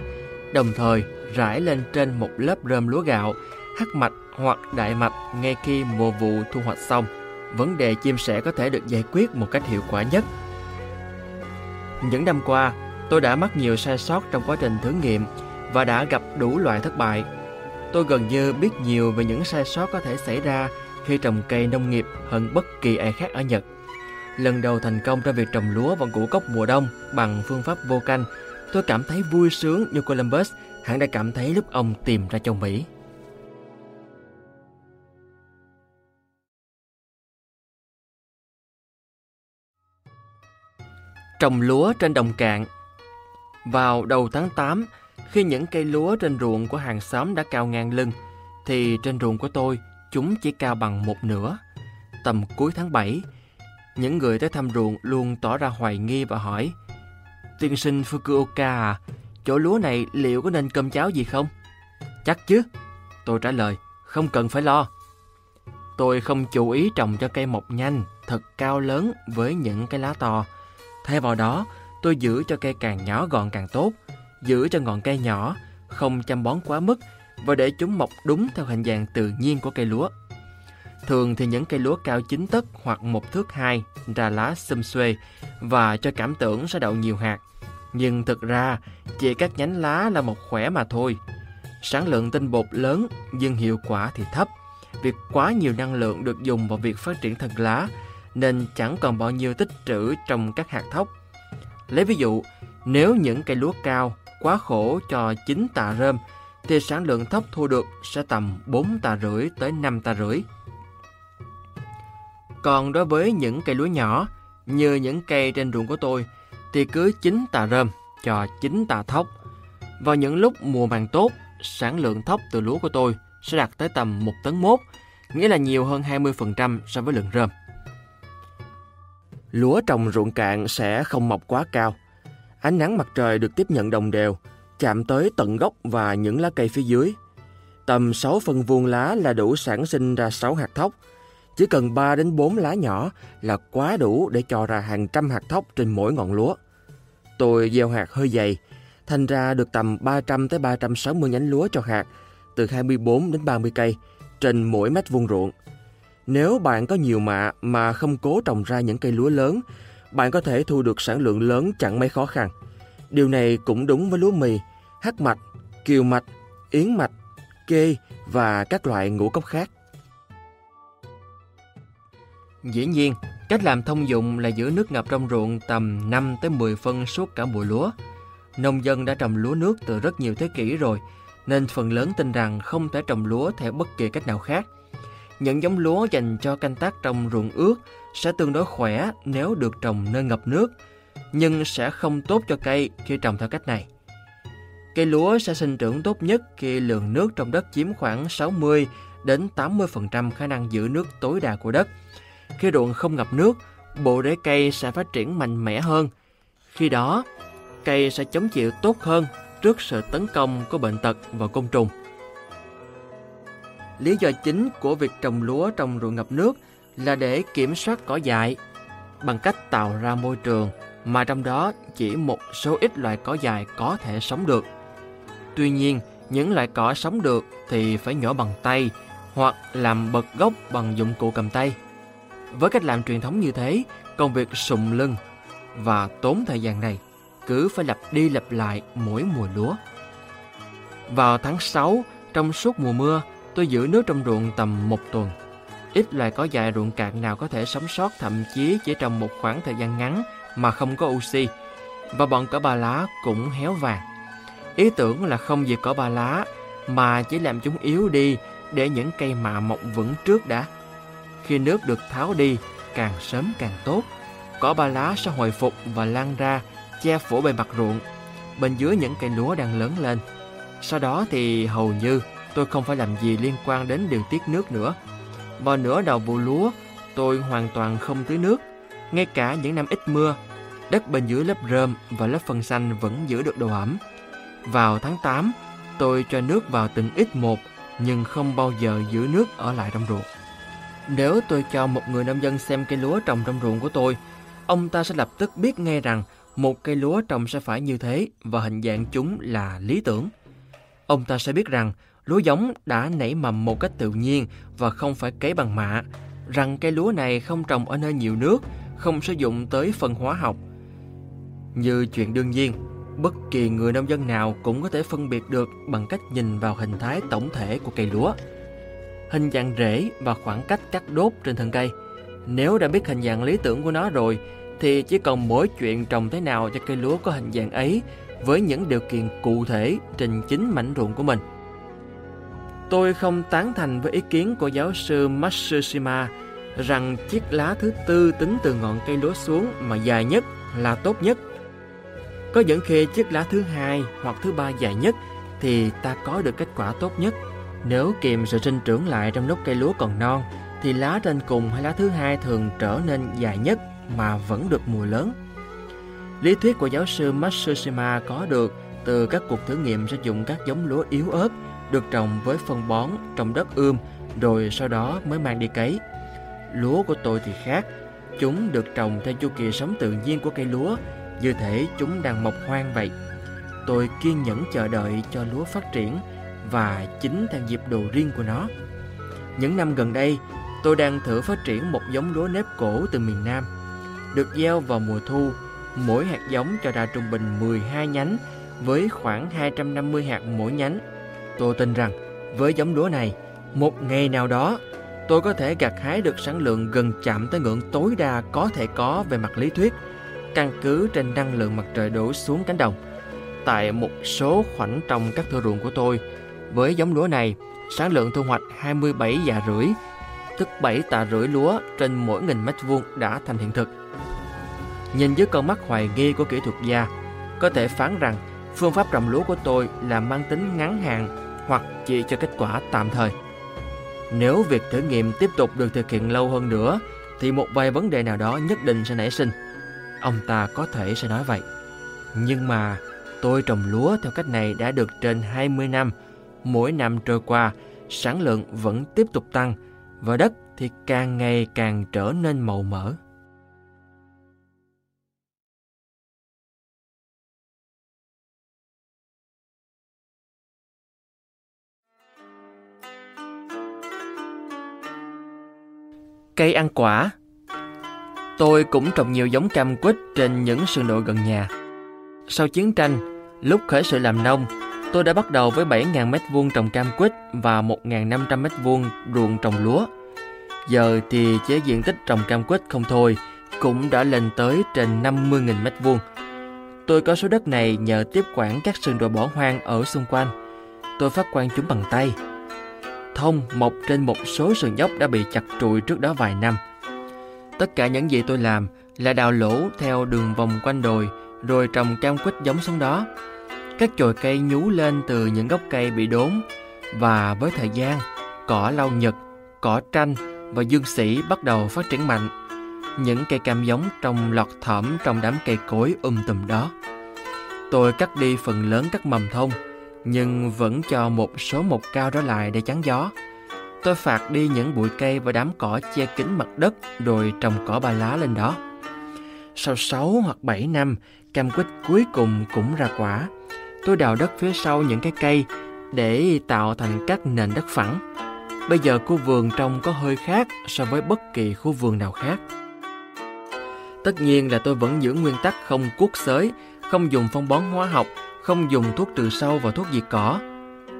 đồng thời rải lên trên một lớp rơm lúa gạo, hắc mạch hoặc đại mạch ngay khi mùa vụ thu hoạch xong. Vấn đề chim sẻ có thể được giải quyết một cách hiệu quả nhất. Những năm qua, tôi đã mắc nhiều sai sót trong quá trình thử nghiệm và đã gặp đủ loại thất bại. Tôi gần như biết nhiều về những sai sót có thể xảy ra khi trồng cây nông nghiệp hơn bất kỳ ai khác ở Nhật. Lần đầu thành công trong việc trồng lúa và ngũ cốc mùa đông bằng phương pháp vô canh, tôi cảm thấy vui sướng như Columbus hẳn đã cảm thấy lúc ông tìm ra châu Mỹ. Trồng lúa trên đồng cạn Vào đầu tháng 8, khi những cây lúa trên ruộng của hàng xóm đã cao ngang lưng, thì trên ruộng của tôi, chúng chỉ cao bằng một nửa. Tầm cuối tháng 7, những người tới thăm ruộng luôn tỏ ra hoài nghi và hỏi Tiên sinh Fukuoka à, chỗ lúa này liệu có nên cơm cháo gì không? Chắc chứ. Tôi trả lời, không cần phải lo. Tôi không chú ý trồng cho cây mọc nhanh, thật cao lớn với những cái lá to. Thay vào đó, tôi giữ cho cây càng nhỏ gọn càng tốt, giữ cho ngọn cây nhỏ, không chăm bón quá mức và để chúng mọc đúng theo hình dạng tự nhiên của cây lúa. Thường thì những cây lúa cao 9 tấc hoặc một thước hai ra lá xum xuê và cho cảm tưởng sẽ đậu nhiều hạt. Nhưng thực ra, chỉ các nhánh lá là một khỏe mà thôi. Sản lượng tinh bột lớn nhưng hiệu quả thì thấp. Việc quá nhiều năng lượng được dùng vào việc phát triển thân lá nên chẳng còn bao nhiêu tích trữ trong các hạt thóc. Lấy ví dụ, nếu những cây lúa cao quá khổ cho 9 tạ rơm thì sản lượng thóc thu được sẽ tầm 4 tạ rưỡi tới 5 tạ rưỡi. Còn đối với những cây lúa nhỏ, như những cây trên ruộng của tôi, thì cứ 9 tà rơm cho 9 tà thóc. Vào những lúc mùa màng tốt, sản lượng thóc từ lúa của tôi sẽ đạt tới tầm 1 tấn mốt, nghĩa là nhiều hơn 20% so với lượng rơm. Lúa trồng ruộng cạn sẽ không mọc quá cao. Ánh nắng mặt trời được tiếp nhận đồng đều, chạm tới tận gốc và những lá cây phía dưới. Tầm 6 phần vuông lá là đủ sản sinh ra 6 hạt thóc, chỉ cần 3 đến 4 lá nhỏ là quá đủ để cho ra hàng trăm hạt thóc trên mỗi ngọn lúa. Tôi gieo hạt hơi dày, thành ra được tầm 300 tới 360 nhánh lúa cho hạt, từ 24 đến 30 cây trên mỗi mét vuông ruộng. Nếu bạn có nhiều mạ mà không cố trồng ra những cây lúa lớn, bạn có thể thu được sản lượng lớn chẳng mấy khó khăn. Điều này cũng đúng với lúa mì, hắc mạch, kiều mạch, yến mạch, kê và các loại ngũ cốc khác. Dĩ nhiên, cách làm thông dụng là giữ nước ngập trong ruộng tầm 5 tới 10 phân suốt cả mùa lúa. Nông dân đã trồng lúa nước từ rất nhiều thế kỷ rồi, nên phần lớn tin rằng không thể trồng lúa theo bất kỳ cách nào khác. Những giống lúa dành cho canh tác trong ruộng ướt sẽ tương đối khỏe nếu được trồng nơi ngập nước, nhưng sẽ không tốt cho cây khi trồng theo cách này. Cây lúa sẽ sinh trưởng tốt nhất khi lượng nước trong đất chiếm khoảng 60 đến 80% khả năng giữ nước tối đa của đất. Khi ruộng không ngập nước, bộ rễ cây sẽ phát triển mạnh mẽ hơn. Khi đó, cây sẽ chống chịu tốt hơn trước sự tấn công của bệnh tật và côn trùng. Lý do chính của việc trồng lúa trong ruộng ngập nước là để kiểm soát cỏ dại bằng cách tạo ra môi trường mà trong đó chỉ một số ít loại cỏ dại có thể sống được. Tuy nhiên, những loại cỏ sống được thì phải nhổ bằng tay hoặc làm bật gốc bằng dụng cụ cầm tay. Với cách làm truyền thống như thế, công việc sùng lưng và tốn thời gian này cứ phải lặp đi lặp lại mỗi mùa lúa. Vào tháng 6, trong suốt mùa mưa, tôi giữ nước trong ruộng tầm một tuần. Ít loài có dại ruộng cạn nào có thể sống sót thậm chí chỉ trong một khoảng thời gian ngắn mà không có oxy. Và bọn cỏ ba lá cũng héo vàng. Ý tưởng là không diệt cỏ ba lá mà chỉ làm chúng yếu đi để những cây mạ mọc vững trước đã. Khi nước được tháo đi, càng sớm càng tốt. Cỏ ba lá sẽ hồi phục và lan ra, che phủ bề mặt ruộng, bên dưới những cây lúa đang lớn lên. Sau đó thì hầu như tôi không phải làm gì liên quan đến điều tiết nước nữa. Vào nửa đầu vụ lúa, tôi hoàn toàn không tưới nước. Ngay cả những năm ít mưa, đất bên dưới lớp rơm và lớp phân xanh vẫn giữ được độ ẩm. Vào tháng 8, tôi cho nước vào từng ít một, nhưng không bao giờ giữ nước ở lại trong ruộng. Nếu tôi cho một người nông dân xem cây lúa trồng trong ruộng của tôi, ông ta sẽ lập tức biết ngay rằng một cây lúa trồng sẽ phải như thế và hình dạng chúng là lý tưởng. Ông ta sẽ biết rằng lúa giống đã nảy mầm một cách tự nhiên và không phải cấy bằng mạ, rằng cây lúa này không trồng ở nơi nhiều nước, không sử dụng tới phân hóa học. Như chuyện đương nhiên, bất kỳ người nông dân nào cũng có thể phân biệt được bằng cách nhìn vào hình thái tổng thể của cây lúa hình dạng rễ và khoảng cách cắt đốt trên thân cây. Nếu đã biết hình dạng lý tưởng của nó rồi, thì chỉ còn mỗi chuyện trồng thế nào cho cây lúa có hình dạng ấy với những điều kiện cụ thể trên chính mảnh ruộng của mình. Tôi không tán thành với ý kiến của giáo sư Matsushima rằng chiếc lá thứ tư tính từ ngọn cây lúa xuống mà dài nhất là tốt nhất. Có những khi chiếc lá thứ hai hoặc thứ ba dài nhất thì ta có được kết quả tốt nhất. Nếu kìm sự sinh trưởng lại trong lúc cây lúa còn non, thì lá trên cùng hay lá thứ hai thường trở nên dài nhất mà vẫn được mùa lớn. Lý thuyết của giáo sư Matsushima có được từ các cuộc thử nghiệm sử dụng các giống lúa yếu ớt được trồng với phân bón trong đất ươm rồi sau đó mới mang đi cấy. Lúa của tôi thì khác, chúng được trồng theo chu kỳ sống tự nhiên của cây lúa, như thể chúng đang mọc hoang vậy. Tôi kiên nhẫn chờ đợi cho lúa phát triển và chính theo nhịp độ riêng của nó. Những năm gần đây, tôi đang thử phát triển một giống lúa nếp cổ từ miền Nam. Được gieo vào mùa thu, mỗi hạt giống cho ra trung bình 12 nhánh với khoảng 250 hạt mỗi nhánh. Tôi tin rằng với giống lúa này, một ngày nào đó tôi có thể gặt hái được sản lượng gần chạm tới ngưỡng tối đa có thể có về mặt lý thuyết, căn cứ trên năng lượng mặt trời đổ xuống cánh đồng. Tại một số khoảnh trong các thửa ruộng của tôi, với giống lúa này, sản lượng thu hoạch 27 dạ rưỡi, tức 7 tạ rưỡi lúa trên mỗi nghìn mét vuông đã thành hiện thực. Nhìn dưới con mắt hoài nghi của kỹ thuật gia, có thể phán rằng phương pháp trồng lúa của tôi là mang tính ngắn hạn hoặc chỉ cho kết quả tạm thời. Nếu việc thử nghiệm tiếp tục được thực hiện lâu hơn nữa, thì một vài vấn đề nào đó nhất định sẽ nảy sinh. Ông ta có thể sẽ nói vậy. Nhưng mà tôi trồng lúa theo cách này đã được trên 20 năm. Mỗi năm trôi qua, sản lượng vẫn tiếp tục tăng và đất thì càng ngày càng trở nên màu mỡ. Cây ăn quả Tôi cũng trồng nhiều giống cam quýt trên những sườn đồi gần nhà. Sau chiến tranh, lúc khởi sự làm nông, tôi đã bắt đầu với 7.000 m2 trồng cam quýt và 1.500 m2 ruộng trồng lúa. Giờ thì chế diện tích trồng cam quýt không thôi, cũng đã lên tới trên 50.000 m2. Tôi có số đất này nhờ tiếp quản các sườn đồi bỏ hoang ở xung quanh. Tôi phát quan chúng bằng tay thông mọc trên một số sườn dốc đã bị chặt trụi trước đó vài năm. Tất cả những gì tôi làm là đào lỗ theo đường vòng quanh đồi rồi trồng cam quýt giống xuống đó. Các chồi cây nhú lên từ những gốc cây bị đốn và với thời gian, cỏ lau nhật, cỏ tranh và dương sĩ bắt đầu phát triển mạnh. Những cây cam giống trồng lọt thỏm trong đám cây cối um tùm đó. Tôi cắt đi phần lớn các mầm thông nhưng vẫn cho một số một cao đó lại để chắn gió. Tôi phạt đi những bụi cây và đám cỏ che kín mặt đất rồi trồng cỏ ba lá lên đó. Sau 6 hoặc 7 năm, cam quýt cuối cùng cũng ra quả. Tôi đào đất phía sau những cái cây để tạo thành các nền đất phẳng. Bây giờ khu vườn trông có hơi khác so với bất kỳ khu vườn nào khác. Tất nhiên là tôi vẫn giữ nguyên tắc không cuốc xới, không dùng phân bón hóa học không dùng thuốc trừ sâu và thuốc diệt cỏ.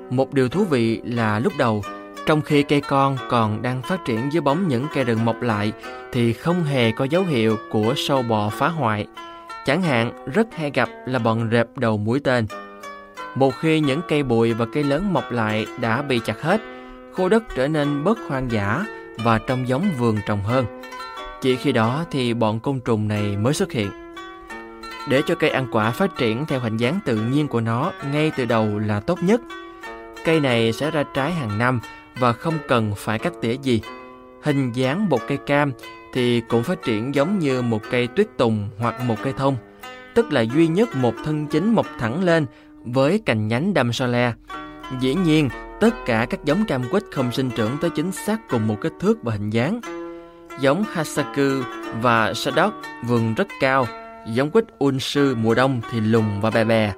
Một điều thú vị là lúc đầu, trong khi cây con còn đang phát triển dưới bóng những cây rừng mọc lại thì không hề có dấu hiệu của sâu bọ phá hoại. Chẳng hạn rất hay gặp là bọn rệp đầu mũi tên. Một khi những cây bụi và cây lớn mọc lại đã bị chặt hết, khu đất trở nên bớt hoang dã và trông giống vườn trồng hơn. Chỉ khi đó thì bọn côn trùng này mới xuất hiện. Để cho cây ăn quả phát triển theo hình dáng tự nhiên của nó ngay từ đầu là tốt nhất. Cây này sẽ ra trái hàng năm và không cần phải cắt tỉa gì. Hình dáng một cây cam thì cũng phát triển giống như một cây tuyết tùng hoặc một cây thông, tức là duy nhất một thân chính mọc thẳng lên với cành nhánh đâm so le. Dĩ nhiên, tất cả các giống cam quýt không sinh trưởng tới chính xác cùng một kích thước và hình dáng. Giống Hasaku và Sadok vườn rất cao, Giống quýt Unsu mùa đông thì lùng và bè bè.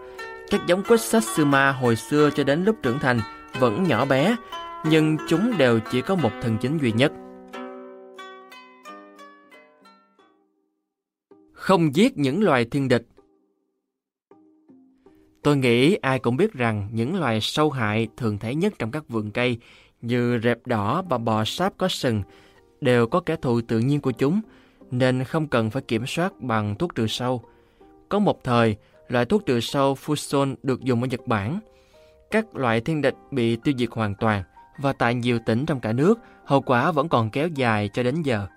Các giống quýt Satsuma hồi xưa cho đến lúc trưởng thành vẫn nhỏ bé, nhưng chúng đều chỉ có một thần chính duy nhất. Không giết những loài thiên địch Tôi nghĩ ai cũng biết rằng những loài sâu hại thường thấy nhất trong các vườn cây như rệp đỏ và bò sáp có sừng đều có kẻ thù tự nhiên của chúng – nên không cần phải kiểm soát bằng thuốc trừ sâu. Có một thời, loại thuốc trừ sâu Fuson được dùng ở Nhật Bản. Các loại thiên địch bị tiêu diệt hoàn toàn và tại nhiều tỉnh trong cả nước, hậu quả vẫn còn kéo dài cho đến giờ.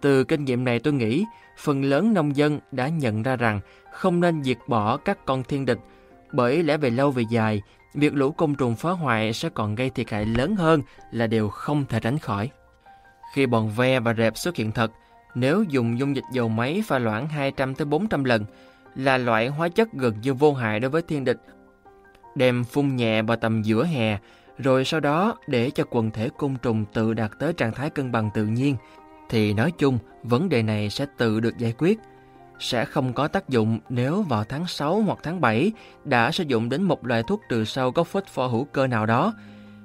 Từ kinh nghiệm này tôi nghĩ, phần lớn nông dân đã nhận ra rằng không nên diệt bỏ các con thiên địch bởi lẽ về lâu về dài, việc lũ côn trùng phá hoại sẽ còn gây thiệt hại lớn hơn là điều không thể tránh khỏi. Khi bọn ve và rệp xuất hiện thật, Nếu dùng dung dịch dầu máy pha loãng 200 tới 400 lần là loại hóa chất gần như vô hại đối với thiên địch. Đem phun nhẹ vào tầm giữa hè, rồi sau đó để cho quần thể côn trùng tự đạt tới trạng thái cân bằng tự nhiên, thì nói chung vấn đề này sẽ tự được giải quyết. Sẽ không có tác dụng nếu vào tháng 6 hoặc tháng 7 đã sử dụng đến một loại thuốc trừ sâu có phốt pho hữu cơ nào đó,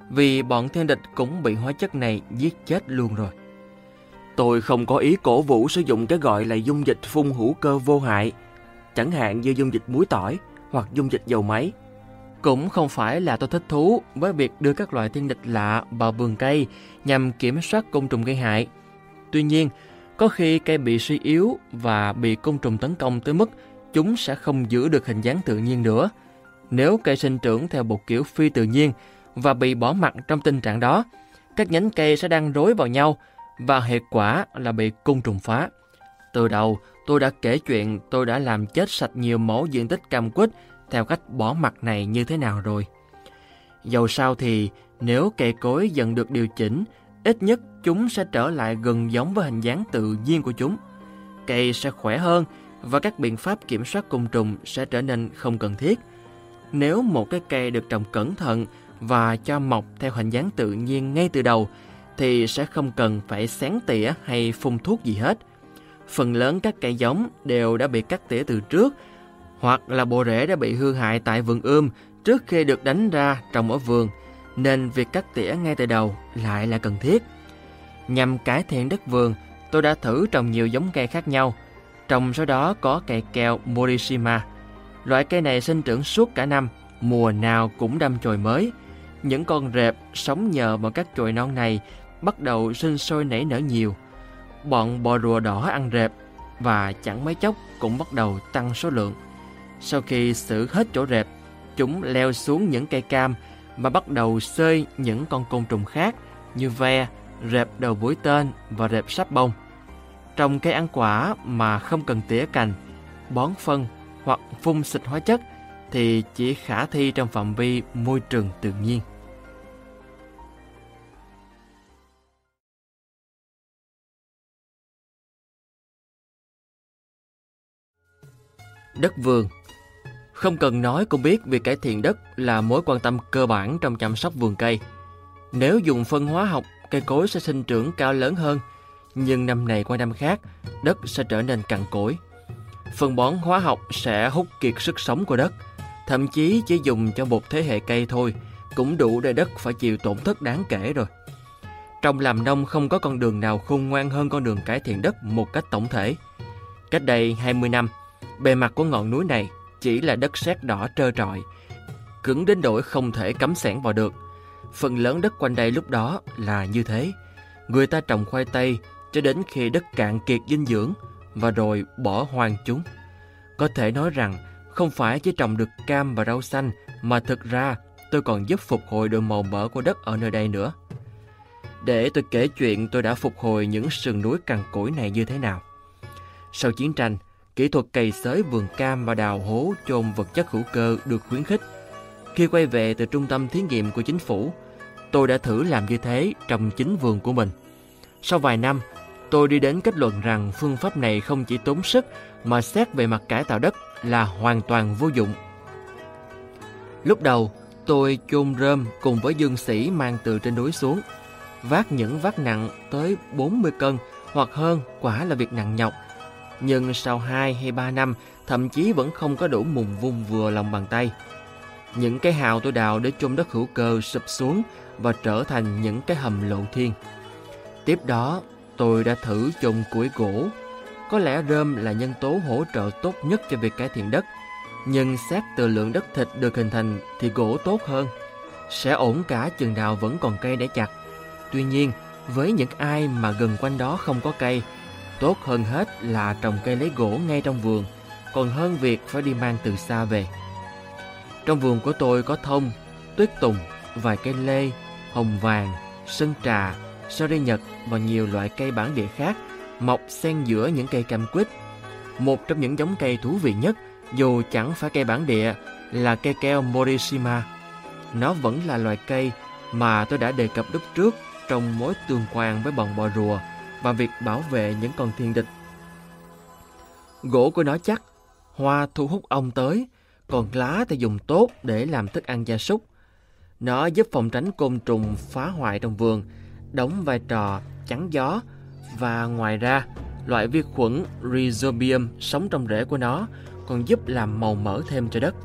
vì bọn thiên địch cũng bị hóa chất này giết chết luôn rồi. Tôi không có ý cổ vũ sử dụng cái gọi là dung dịch phun hữu cơ vô hại, chẳng hạn như dung dịch muối tỏi hoặc dung dịch dầu máy. Cũng không phải là tôi thích thú với việc đưa các loại thiên địch lạ vào vườn cây nhằm kiểm soát côn trùng gây hại. Tuy nhiên, có khi cây bị suy yếu và bị côn trùng tấn công tới mức chúng sẽ không giữ được hình dáng tự nhiên nữa. Nếu cây sinh trưởng theo một kiểu phi tự nhiên và bị bỏ mặt trong tình trạng đó, các nhánh cây sẽ đang rối vào nhau và hệ quả là bị côn trùng phá. Từ đầu, tôi đã kể chuyện tôi đã làm chết sạch nhiều mẫu diện tích cam quýt theo cách bỏ mặt này như thế nào rồi. Dầu sao thì nếu cây cối dần được điều chỉnh, ít nhất chúng sẽ trở lại gần giống với hình dáng tự nhiên của chúng. Cây sẽ khỏe hơn và các biện pháp kiểm soát côn trùng sẽ trở nên không cần thiết. Nếu một cái cây được trồng cẩn thận và cho mọc theo hình dáng tự nhiên ngay từ đầu, thì sẽ không cần phải xén tỉa hay phun thuốc gì hết. Phần lớn các cây giống đều đã bị cắt tỉa từ trước hoặc là bộ rễ đã bị hư hại tại vườn ươm trước khi được đánh ra trồng ở vườn, nên việc cắt tỉa ngay từ đầu lại là cần thiết. Nhằm cải thiện đất vườn, tôi đã thử trồng nhiều giống cây khác nhau. Trong số đó có cây keo Morishima. Loại cây này sinh trưởng suốt cả năm, mùa nào cũng đâm chồi mới. Những con rệp sống nhờ vào các chồi non này bắt đầu sinh sôi nảy nở nhiều. Bọn bò rùa đỏ ăn rệp và chẳng mấy chốc cũng bắt đầu tăng số lượng. Sau khi xử hết chỗ rệp, chúng leo xuống những cây cam mà bắt đầu xơi những con côn trùng khác như ve, rệp đầu mũi tên và rệp sáp bông. Trồng cây ăn quả mà không cần tỉa cành, bón phân hoặc phun xịt hóa chất thì chỉ khả thi trong phạm vi môi trường tự nhiên. Đất vườn không cần nói cũng biết việc cải thiện đất là mối quan tâm cơ bản trong chăm sóc vườn cây. Nếu dùng phân hóa học, cây cối sẽ sinh trưởng cao lớn hơn, nhưng năm này qua năm khác, đất sẽ trở nên cằn cỗi. Phân bón hóa học sẽ hút kiệt sức sống của đất, thậm chí chỉ dùng cho một thế hệ cây thôi, cũng đủ để đất phải chịu tổn thất đáng kể rồi. Trong làm nông không có con đường nào khôn ngoan hơn con đường cải thiện đất một cách tổng thể. Cách đây 20 năm, Bề mặt của ngọn núi này chỉ là đất sét đỏ trơ trọi, cứng đến nỗi không thể cắm sẻn vào được. Phần lớn đất quanh đây lúc đó là như thế. Người ta trồng khoai tây cho đến khi đất cạn kiệt dinh dưỡng và rồi bỏ hoang chúng. Có thể nói rằng không phải chỉ trồng được cam và rau xanh mà thực ra tôi còn giúp phục hồi độ màu mỡ của đất ở nơi đây nữa. Để tôi kể chuyện tôi đã phục hồi những sườn núi cằn cỗi này như thế nào. Sau chiến tranh, Kỹ thuật cày xới vườn cam và đào hố chôn vật chất hữu cơ được khuyến khích. Khi quay về từ trung tâm thí nghiệm của chính phủ, tôi đã thử làm như thế trong chính vườn của mình. Sau vài năm, tôi đi đến kết luận rằng phương pháp này không chỉ tốn sức mà xét về mặt cải tạo đất là hoàn toàn vô dụng. Lúc đầu, tôi chôn rơm cùng với dương sĩ mang từ trên núi xuống. Vác những vác nặng tới 40 cân hoặc hơn quả là việc nặng nhọc nhưng sau 2 hay 3 năm, thậm chí vẫn không có đủ mùng vung vừa lòng bàn tay. Những cái hào tôi đào để chôn đất hữu cơ sụp xuống và trở thành những cái hầm lộ thiên. Tiếp đó, tôi đã thử chôn củi gỗ. Có lẽ rơm là nhân tố hỗ trợ tốt nhất cho việc cải thiện đất. Nhưng xét từ lượng đất thịt được hình thành thì gỗ tốt hơn. Sẽ ổn cả chừng nào vẫn còn cây để chặt. Tuy nhiên, với những ai mà gần quanh đó không có cây Tốt hơn hết là trồng cây lấy gỗ ngay trong vườn, còn hơn việc phải đi mang từ xa về. Trong vườn của tôi có thông, tuyết tùng, vài cây lê, hồng vàng, sơn trà, sari nhật và nhiều loại cây bản địa khác mọc xen giữa những cây cam quýt. Một trong những giống cây thú vị nhất, dù chẳng phải cây bản địa, là cây keo Morishima. Nó vẫn là loài cây mà tôi đã đề cập lúc trước trong mối tương quan với bọn bò rùa và việc bảo vệ những con thiên địch. Gỗ của nó chắc, hoa thu hút ong tới, còn lá thì dùng tốt để làm thức ăn gia súc. Nó giúp phòng tránh côn trùng phá hoại trong vườn, đóng vai trò chắn gió và ngoài ra, loại vi khuẩn Rhizobium sống trong rễ của nó còn giúp làm màu mỡ thêm cho đất.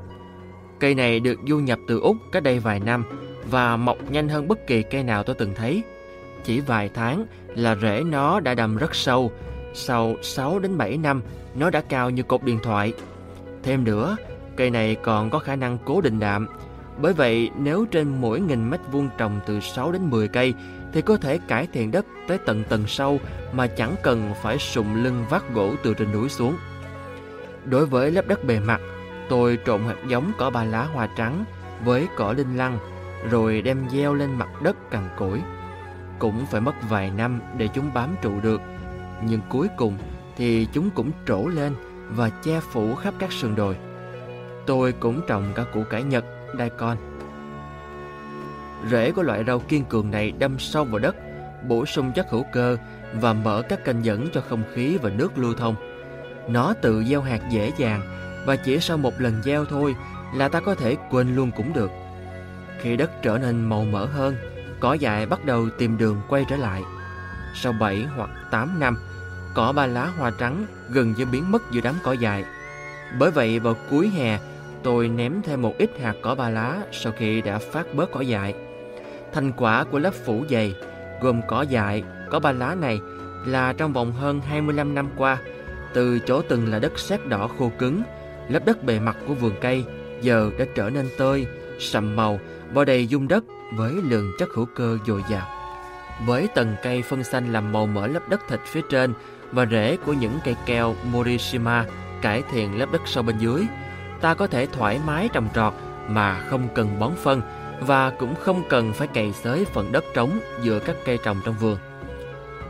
Cây này được du nhập từ Úc cách đây vài năm và mọc nhanh hơn bất kỳ cây nào tôi từng thấy. Chỉ vài tháng là rễ nó đã đầm rất sâu, sau 6 đến 7 năm nó đã cao như cột điện thoại. Thêm nữa, cây này còn có khả năng cố định đạm. Bởi vậy, nếu trên mỗi nghìn mét vuông trồng từ 6 đến 10 cây thì có thể cải thiện đất tới tận tầng sâu mà chẳng cần phải sụng lưng vác gỗ từ trên núi xuống. Đối với lớp đất bề mặt, tôi trộn hạt giống cỏ ba lá hoa trắng với cỏ linh lăng rồi đem gieo lên mặt đất cằn cỗi. Cũng phải mất vài năm để chúng bám trụ được, nhưng cuối cùng thì chúng cũng trổ lên và che phủ khắp các sườn đồi. Tôi cũng trồng cả củ cải Nhật, daikon. Rễ của loại rau kiên cường này đâm sâu vào đất, bổ sung chất hữu cơ và mở các kênh dẫn cho không khí và nước lưu thông. Nó tự gieo hạt dễ dàng và chỉ sau một lần gieo thôi là ta có thể quên luôn cũng được. Khi đất trở nên màu mỡ hơn, cỏ dại bắt đầu tìm đường quay trở lại. Sau 7 hoặc 8 năm, cỏ ba lá hoa trắng gần như biến mất giữa đám cỏ dại. Bởi vậy vào cuối hè, tôi ném thêm một ít hạt cỏ ba lá sau khi đã phát bớt cỏ dại. Thành quả của lớp phủ dày gồm cỏ dại, cỏ ba lá này là trong vòng hơn 25 năm qua, từ chỗ từng là đất sét đỏ khô cứng, lớp đất bề mặt của vườn cây giờ đã trở nên tơi, sầm màu và đầy dung đất với lượng chất hữu cơ dồi dào. Với tầng cây phân xanh làm màu mỡ lớp đất thịt phía trên và rễ của những cây keo Morishima cải thiện lớp đất sâu bên dưới, ta có thể thoải mái trồng trọt mà không cần bón phân và cũng không cần phải cày xới phần đất trống giữa các cây trồng trong vườn.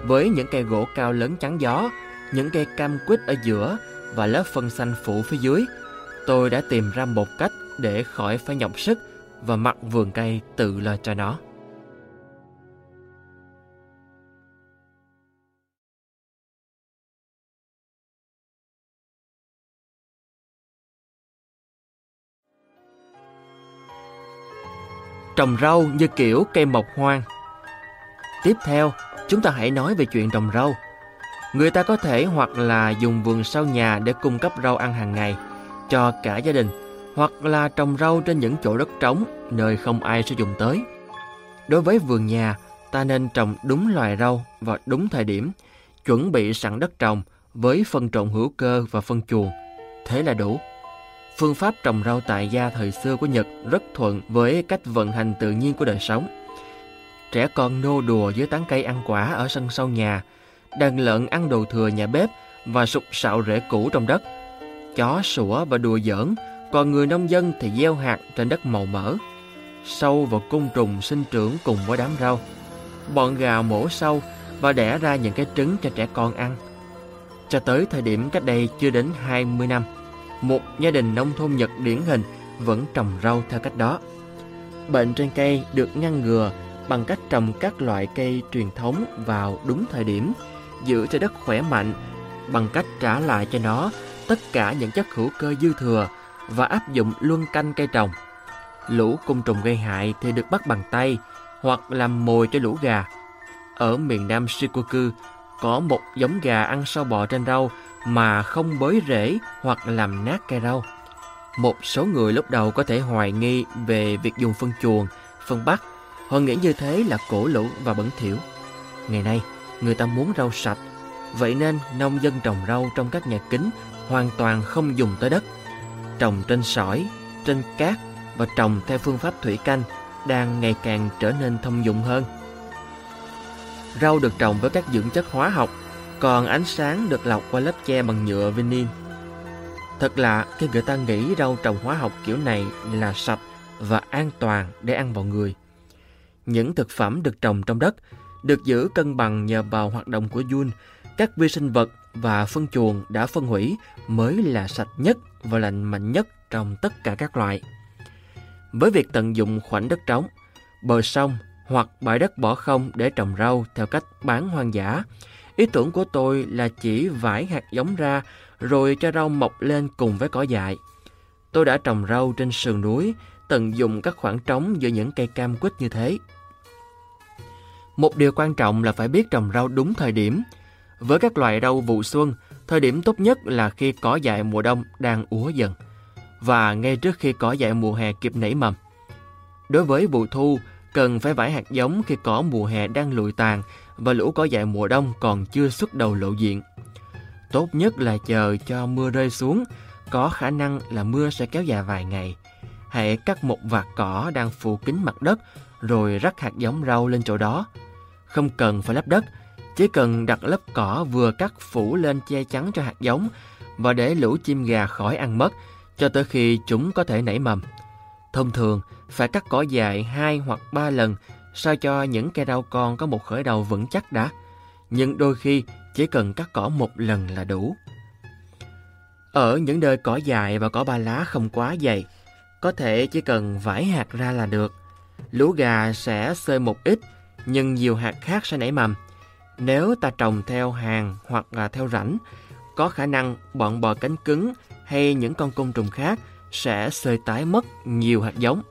Với những cây gỗ cao lớn chắn gió, những cây cam quýt ở giữa và lớp phân xanh phủ phía dưới, tôi đã tìm ra một cách để khỏi phải nhọc sức và mặc vườn cây tự lo cho nó. Trồng rau như kiểu cây mộc hoang Tiếp theo, chúng ta hãy nói về chuyện trồng rau. Người ta có thể hoặc là dùng vườn sau nhà để cung cấp rau ăn hàng ngày cho cả gia đình, hoặc là trồng rau trên những chỗ đất trống nơi không ai sử dụng tới. Đối với vườn nhà, ta nên trồng đúng loài rau và đúng thời điểm, chuẩn bị sẵn đất trồng với phân trộn hữu cơ và phân chuồng. Thế là đủ. Phương pháp trồng rau tại gia thời xưa của Nhật rất thuận với cách vận hành tự nhiên của đời sống. Trẻ con nô đùa dưới tán cây ăn quả ở sân sau nhà, đàn lợn ăn đồ thừa nhà bếp và sụp sạo rễ cũ trong đất. Chó sủa và đùa giỡn, còn người nông dân thì gieo hạt trên đất màu mỡ. Sâu và côn trùng sinh trưởng cùng với đám rau. Bọn gà mổ sâu và đẻ ra những cái trứng cho trẻ con ăn. Cho tới thời điểm cách đây chưa đến 20 năm, một gia đình nông thôn Nhật điển hình vẫn trồng rau theo cách đó. Bệnh trên cây được ngăn ngừa bằng cách trồng các loại cây truyền thống vào đúng thời điểm, giữ cho đất khỏe mạnh bằng cách trả lại cho nó tất cả những chất hữu cơ dư thừa và áp dụng luân canh cây trồng. Lũ côn trùng gây hại thì được bắt bằng tay hoặc làm mồi cho lũ gà. Ở miền Nam Shikoku có một giống gà ăn sâu bọ trên rau mà không bới rễ hoặc làm nát cây rau. Một số người lúc đầu có thể hoài nghi về việc dùng phân chuồng, phân bắt. Họ nghĩ như thế là cổ lũ và bẩn thỉu. Ngày nay, người ta muốn rau sạch. Vậy nên nông dân trồng rau trong các nhà kính hoàn toàn không dùng tới đất. Trồng trên sỏi, trên cát và trồng theo phương pháp thủy canh đang ngày càng trở nên thông dụng hơn. Rau được trồng với các dưỡng chất hóa học còn ánh sáng được lọc qua lớp che bằng nhựa vinyl. Thật lạ khi người ta nghĩ rau trồng hóa học kiểu này là sạch và an toàn để ăn vào người. Những thực phẩm được trồng trong đất được giữ cân bằng nhờ vào hoạt động của Jun, các vi sinh vật và phân chuồng đã phân hủy mới là sạch nhất và lành mạnh nhất trong tất cả các loại. Với việc tận dụng khoảnh đất trống, bờ sông hoặc bãi đất bỏ không để trồng rau theo cách bán hoang dã, Ý tưởng của tôi là chỉ vải hạt giống ra rồi cho rau mọc lên cùng với cỏ dại. Tôi đã trồng rau trên sườn núi, tận dụng các khoảng trống giữa những cây cam quýt như thế. Một điều quan trọng là phải biết trồng rau đúng thời điểm. Với các loại rau vụ xuân, thời điểm tốt nhất là khi cỏ dại mùa đông đang úa dần và ngay trước khi cỏ dại mùa hè kịp nảy mầm. Đối với vụ thu, cần phải vải hạt giống khi cỏ mùa hè đang lụi tàn và lũ cỏ dại mùa đông còn chưa xuất đầu lộ diện. Tốt nhất là chờ cho mưa rơi xuống, có khả năng là mưa sẽ kéo dài vài ngày. Hãy cắt một vạt cỏ đang phủ kín mặt đất rồi rắc hạt giống rau lên chỗ đó. Không cần phải lấp đất, chỉ cần đặt lớp cỏ vừa cắt phủ lên che chắn cho hạt giống và để lũ chim gà khỏi ăn mất cho tới khi chúng có thể nảy mầm. Thông thường, phải cắt cỏ dài 2 hoặc 3 lần sao cho những cây rau con có một khởi đầu vững chắc đã. Nhưng đôi khi chỉ cần cắt cỏ một lần là đủ. Ở những nơi cỏ dài và cỏ ba lá không quá dày, có thể chỉ cần vải hạt ra là được. Lũ gà sẽ xơi một ít, nhưng nhiều hạt khác sẽ nảy mầm. Nếu ta trồng theo hàng hoặc là theo rãnh, có khả năng bọn bò cánh cứng hay những con côn trùng khác sẽ sơi tái mất nhiều hạt giống.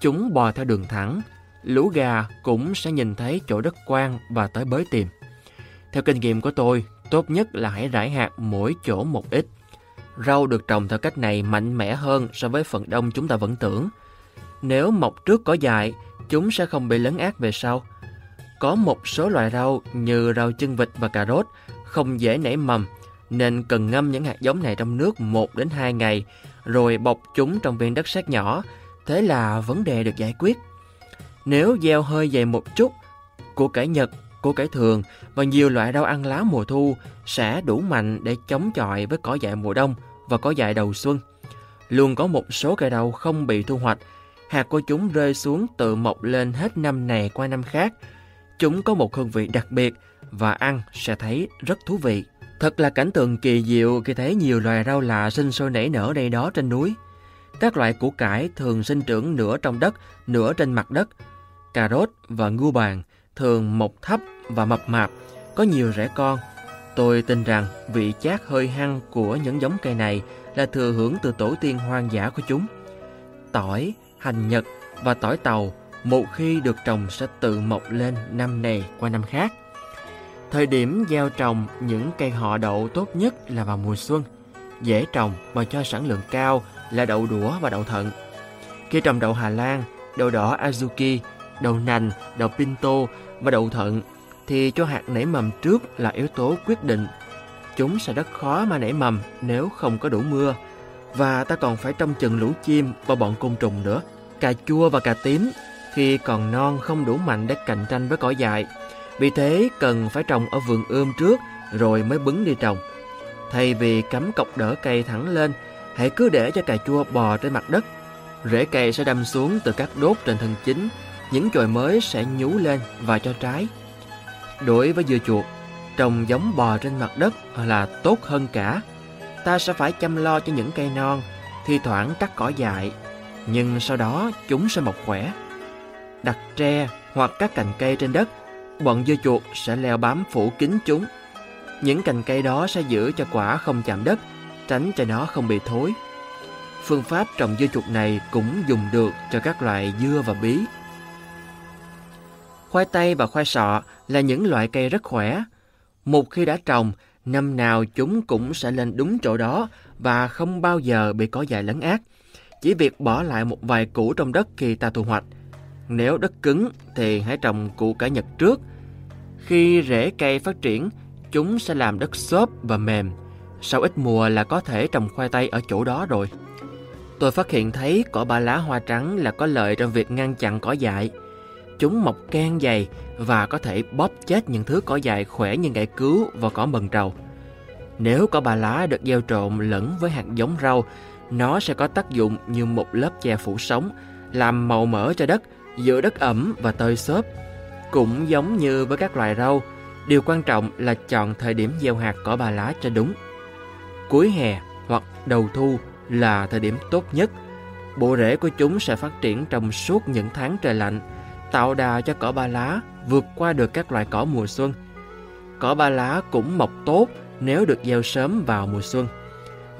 Chúng bò theo đường thẳng, lũ gà cũng sẽ nhìn thấy chỗ đất quang và tới bới tìm. Theo kinh nghiệm của tôi, tốt nhất là hãy rải hạt mỗi chỗ một ít. Rau được trồng theo cách này mạnh mẽ hơn so với phần đông chúng ta vẫn tưởng. Nếu mọc trước cỏ dại, chúng sẽ không bị lấn át về sau. Có một số loại rau như rau chân vịt và cà rốt không dễ nảy mầm nên cần ngâm những hạt giống này trong nước 1 đến 2 ngày rồi bọc chúng trong viên đất sét nhỏ, thế là vấn đề được giải quyết. Nếu gieo hơi dày một chút, củ cải Nhật, củ cải thường và nhiều loại rau ăn lá mùa thu sẽ đủ mạnh để chống chọi với cỏ dại mùa đông và cỏ dại đầu xuân. Luôn có một số cây rau không bị thu hoạch, hạt của chúng rơi xuống tự mọc lên hết năm này qua năm khác. Chúng có một hương vị đặc biệt và ăn sẽ thấy rất thú vị. Thật là cảnh tượng kỳ diệu khi thấy nhiều loài rau lạ sinh sôi nảy nở đây đó trên núi. Các loại củ cải thường sinh trưởng nửa trong đất, nửa trên mặt đất. Cà rốt và ngu bàn thường mọc thấp và mập mạp, có nhiều rễ con. Tôi tin rằng vị chát hơi hăng của những giống cây này là thừa hưởng từ tổ tiên hoang dã của chúng. Tỏi, hành nhật và tỏi tàu một khi được trồng sẽ tự mọc lên năm này qua năm khác. Thời điểm gieo trồng những cây họ đậu tốt nhất là vào mùa xuân, dễ trồng và cho sản lượng cao là đậu đũa và đậu thận. Khi trồng đậu Hà Lan, đậu đỏ Azuki, đậu nành, đậu Pinto và đậu thận thì cho hạt nảy mầm trước là yếu tố quyết định. Chúng sẽ rất khó mà nảy mầm nếu không có đủ mưa. Và ta còn phải trông chừng lũ chim và bọn côn trùng nữa. Cà chua và cà tím khi còn non không đủ mạnh để cạnh tranh với cỏ dại vì thế cần phải trồng ở vườn ươm trước rồi mới bứng đi trồng. Thay vì cắm cọc đỡ cây thẳng lên, hãy cứ để cho cà chua bò trên mặt đất. Rễ cây sẽ đâm xuống từ các đốt trên thân chính, những chồi mới sẽ nhú lên và cho trái. Đối với dưa chuột, trồng giống bò trên mặt đất là tốt hơn cả. Ta sẽ phải chăm lo cho những cây non, thi thoảng cắt cỏ dại, nhưng sau đó chúng sẽ mọc khỏe. Đặt tre hoặc các cành cây trên đất bọn dưa chuột sẽ leo bám phủ kín chúng. Những cành cây đó sẽ giữ cho quả không chạm đất, tránh cho nó không bị thối. Phương pháp trồng dưa chuột này cũng dùng được cho các loại dưa và bí. Khoai tây và khoai sọ là những loại cây rất khỏe. Một khi đã trồng, năm nào chúng cũng sẽ lên đúng chỗ đó và không bao giờ bị cỏ dại lấn át. Chỉ việc bỏ lại một vài củ trong đất khi ta thu hoạch. Nếu đất cứng thì hãy trồng củ cải nhật trước khi rễ cây phát triển, chúng sẽ làm đất xốp và mềm. Sau ít mùa là có thể trồng khoai tây ở chỗ đó rồi. Tôi phát hiện thấy cỏ ba lá hoa trắng là có lợi trong việc ngăn chặn cỏ dại. Chúng mọc can dày và có thể bóp chết những thứ cỏ dại khỏe như ngải cứu và cỏ mần trầu. Nếu cỏ ba lá được gieo trộn lẫn với hạt giống rau, nó sẽ có tác dụng như một lớp che phủ sống, làm màu mỡ cho đất, giữa đất ẩm và tơi xốp cũng giống như với các loài rau, điều quan trọng là chọn thời điểm gieo hạt cỏ ba lá cho đúng. Cuối hè hoặc đầu thu là thời điểm tốt nhất. Bộ rễ của chúng sẽ phát triển trong suốt những tháng trời lạnh, tạo đà cho cỏ ba lá vượt qua được các loài cỏ mùa xuân. Cỏ ba lá cũng mọc tốt nếu được gieo sớm vào mùa xuân.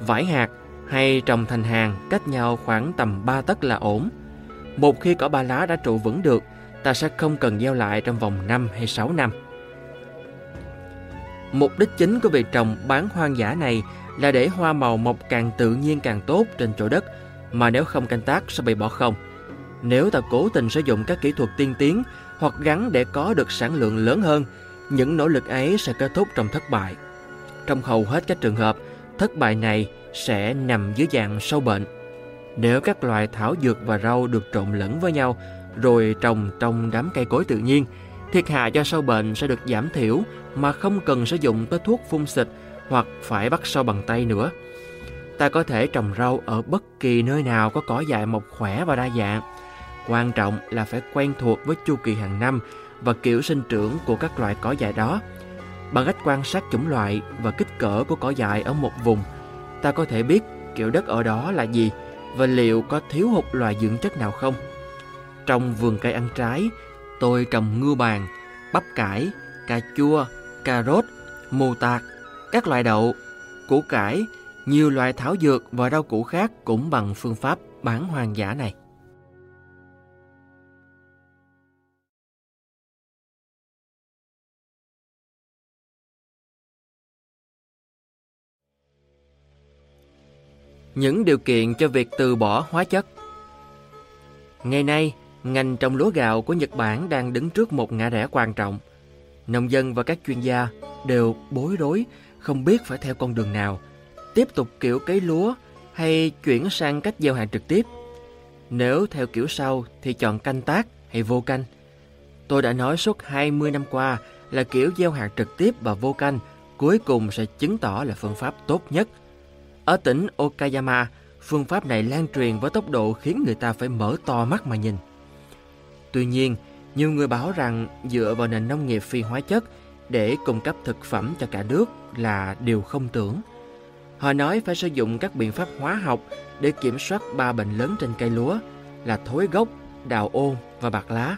Vải hạt hay trồng thành hàng cách nhau khoảng tầm 3 tấc là ổn. Một khi cỏ ba lá đã trụ vững được, ta sẽ không cần gieo lại trong vòng 5 hay 6 năm. Mục đích chính của việc trồng bán hoang dã này là để hoa màu mọc càng tự nhiên càng tốt trên chỗ đất, mà nếu không canh tác sẽ bị bỏ không. Nếu ta cố tình sử dụng các kỹ thuật tiên tiến hoặc gắn để có được sản lượng lớn hơn, những nỗ lực ấy sẽ kết thúc trong thất bại. Trong hầu hết các trường hợp, thất bại này sẽ nằm dưới dạng sâu bệnh. Nếu các loài thảo dược và rau được trộn lẫn với nhau rồi trồng trong đám cây cối tự nhiên, thiệt hại do sâu bệnh sẽ được giảm thiểu mà không cần sử dụng tới thuốc phun xịt hoặc phải bắt sâu bằng tay nữa. Ta có thể trồng rau ở bất kỳ nơi nào có cỏ dại mọc khỏe và đa dạng. Quan trọng là phải quen thuộc với chu kỳ hàng năm và kiểu sinh trưởng của các loại cỏ dại đó. Bằng cách quan sát chủng loại và kích cỡ của cỏ dại ở một vùng, ta có thể biết kiểu đất ở đó là gì và liệu có thiếu hụt loại dưỡng chất nào không. Trong vườn cây ăn trái, tôi trồng ngưu bàn, bắp cải, cà chua, cà rốt, mù tạt, các loại đậu, củ cải, nhiều loại thảo dược và rau củ khác cũng bằng phương pháp bán hoang dã này. Những điều kiện cho việc từ bỏ hóa chất Ngày nay, ngành trồng lúa gạo của Nhật Bản đang đứng trước một ngã rẽ quan trọng. Nông dân và các chuyên gia đều bối rối, không biết phải theo con đường nào, tiếp tục kiểu cấy lúa hay chuyển sang cách gieo hạt trực tiếp. Nếu theo kiểu sau thì chọn canh tác hay vô canh. Tôi đã nói suốt 20 năm qua là kiểu gieo hạt trực tiếp và vô canh cuối cùng sẽ chứng tỏ là phương pháp tốt nhất. Ở tỉnh Okayama, phương pháp này lan truyền với tốc độ khiến người ta phải mở to mắt mà nhìn. Tuy nhiên, nhiều người bảo rằng dựa vào nền nông nghiệp phi hóa chất để cung cấp thực phẩm cho cả nước là điều không tưởng. Họ nói phải sử dụng các biện pháp hóa học để kiểm soát ba bệnh lớn trên cây lúa là thối gốc, đào ôn và bạc lá.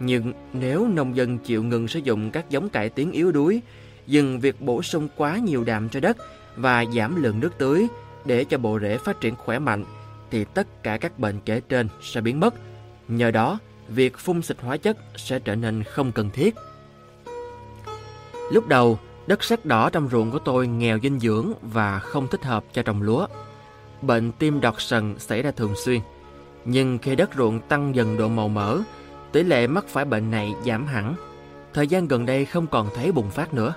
Nhưng nếu nông dân chịu ngừng sử dụng các giống cải tiến yếu đuối, dừng việc bổ sung quá nhiều đạm cho đất và giảm lượng nước tưới để cho bộ rễ phát triển khỏe mạnh, thì tất cả các bệnh kể trên sẽ biến mất. Nhờ đó, việc phun xịt hóa chất sẽ trở nên không cần thiết. Lúc đầu, đất sét đỏ trong ruộng của tôi nghèo dinh dưỡng và không thích hợp cho trồng lúa. Bệnh tim đọt sần xảy ra thường xuyên. Nhưng khi đất ruộng tăng dần độ màu mỡ, tỷ lệ mắc phải bệnh này giảm hẳn. Thời gian gần đây không còn thấy bùng phát nữa.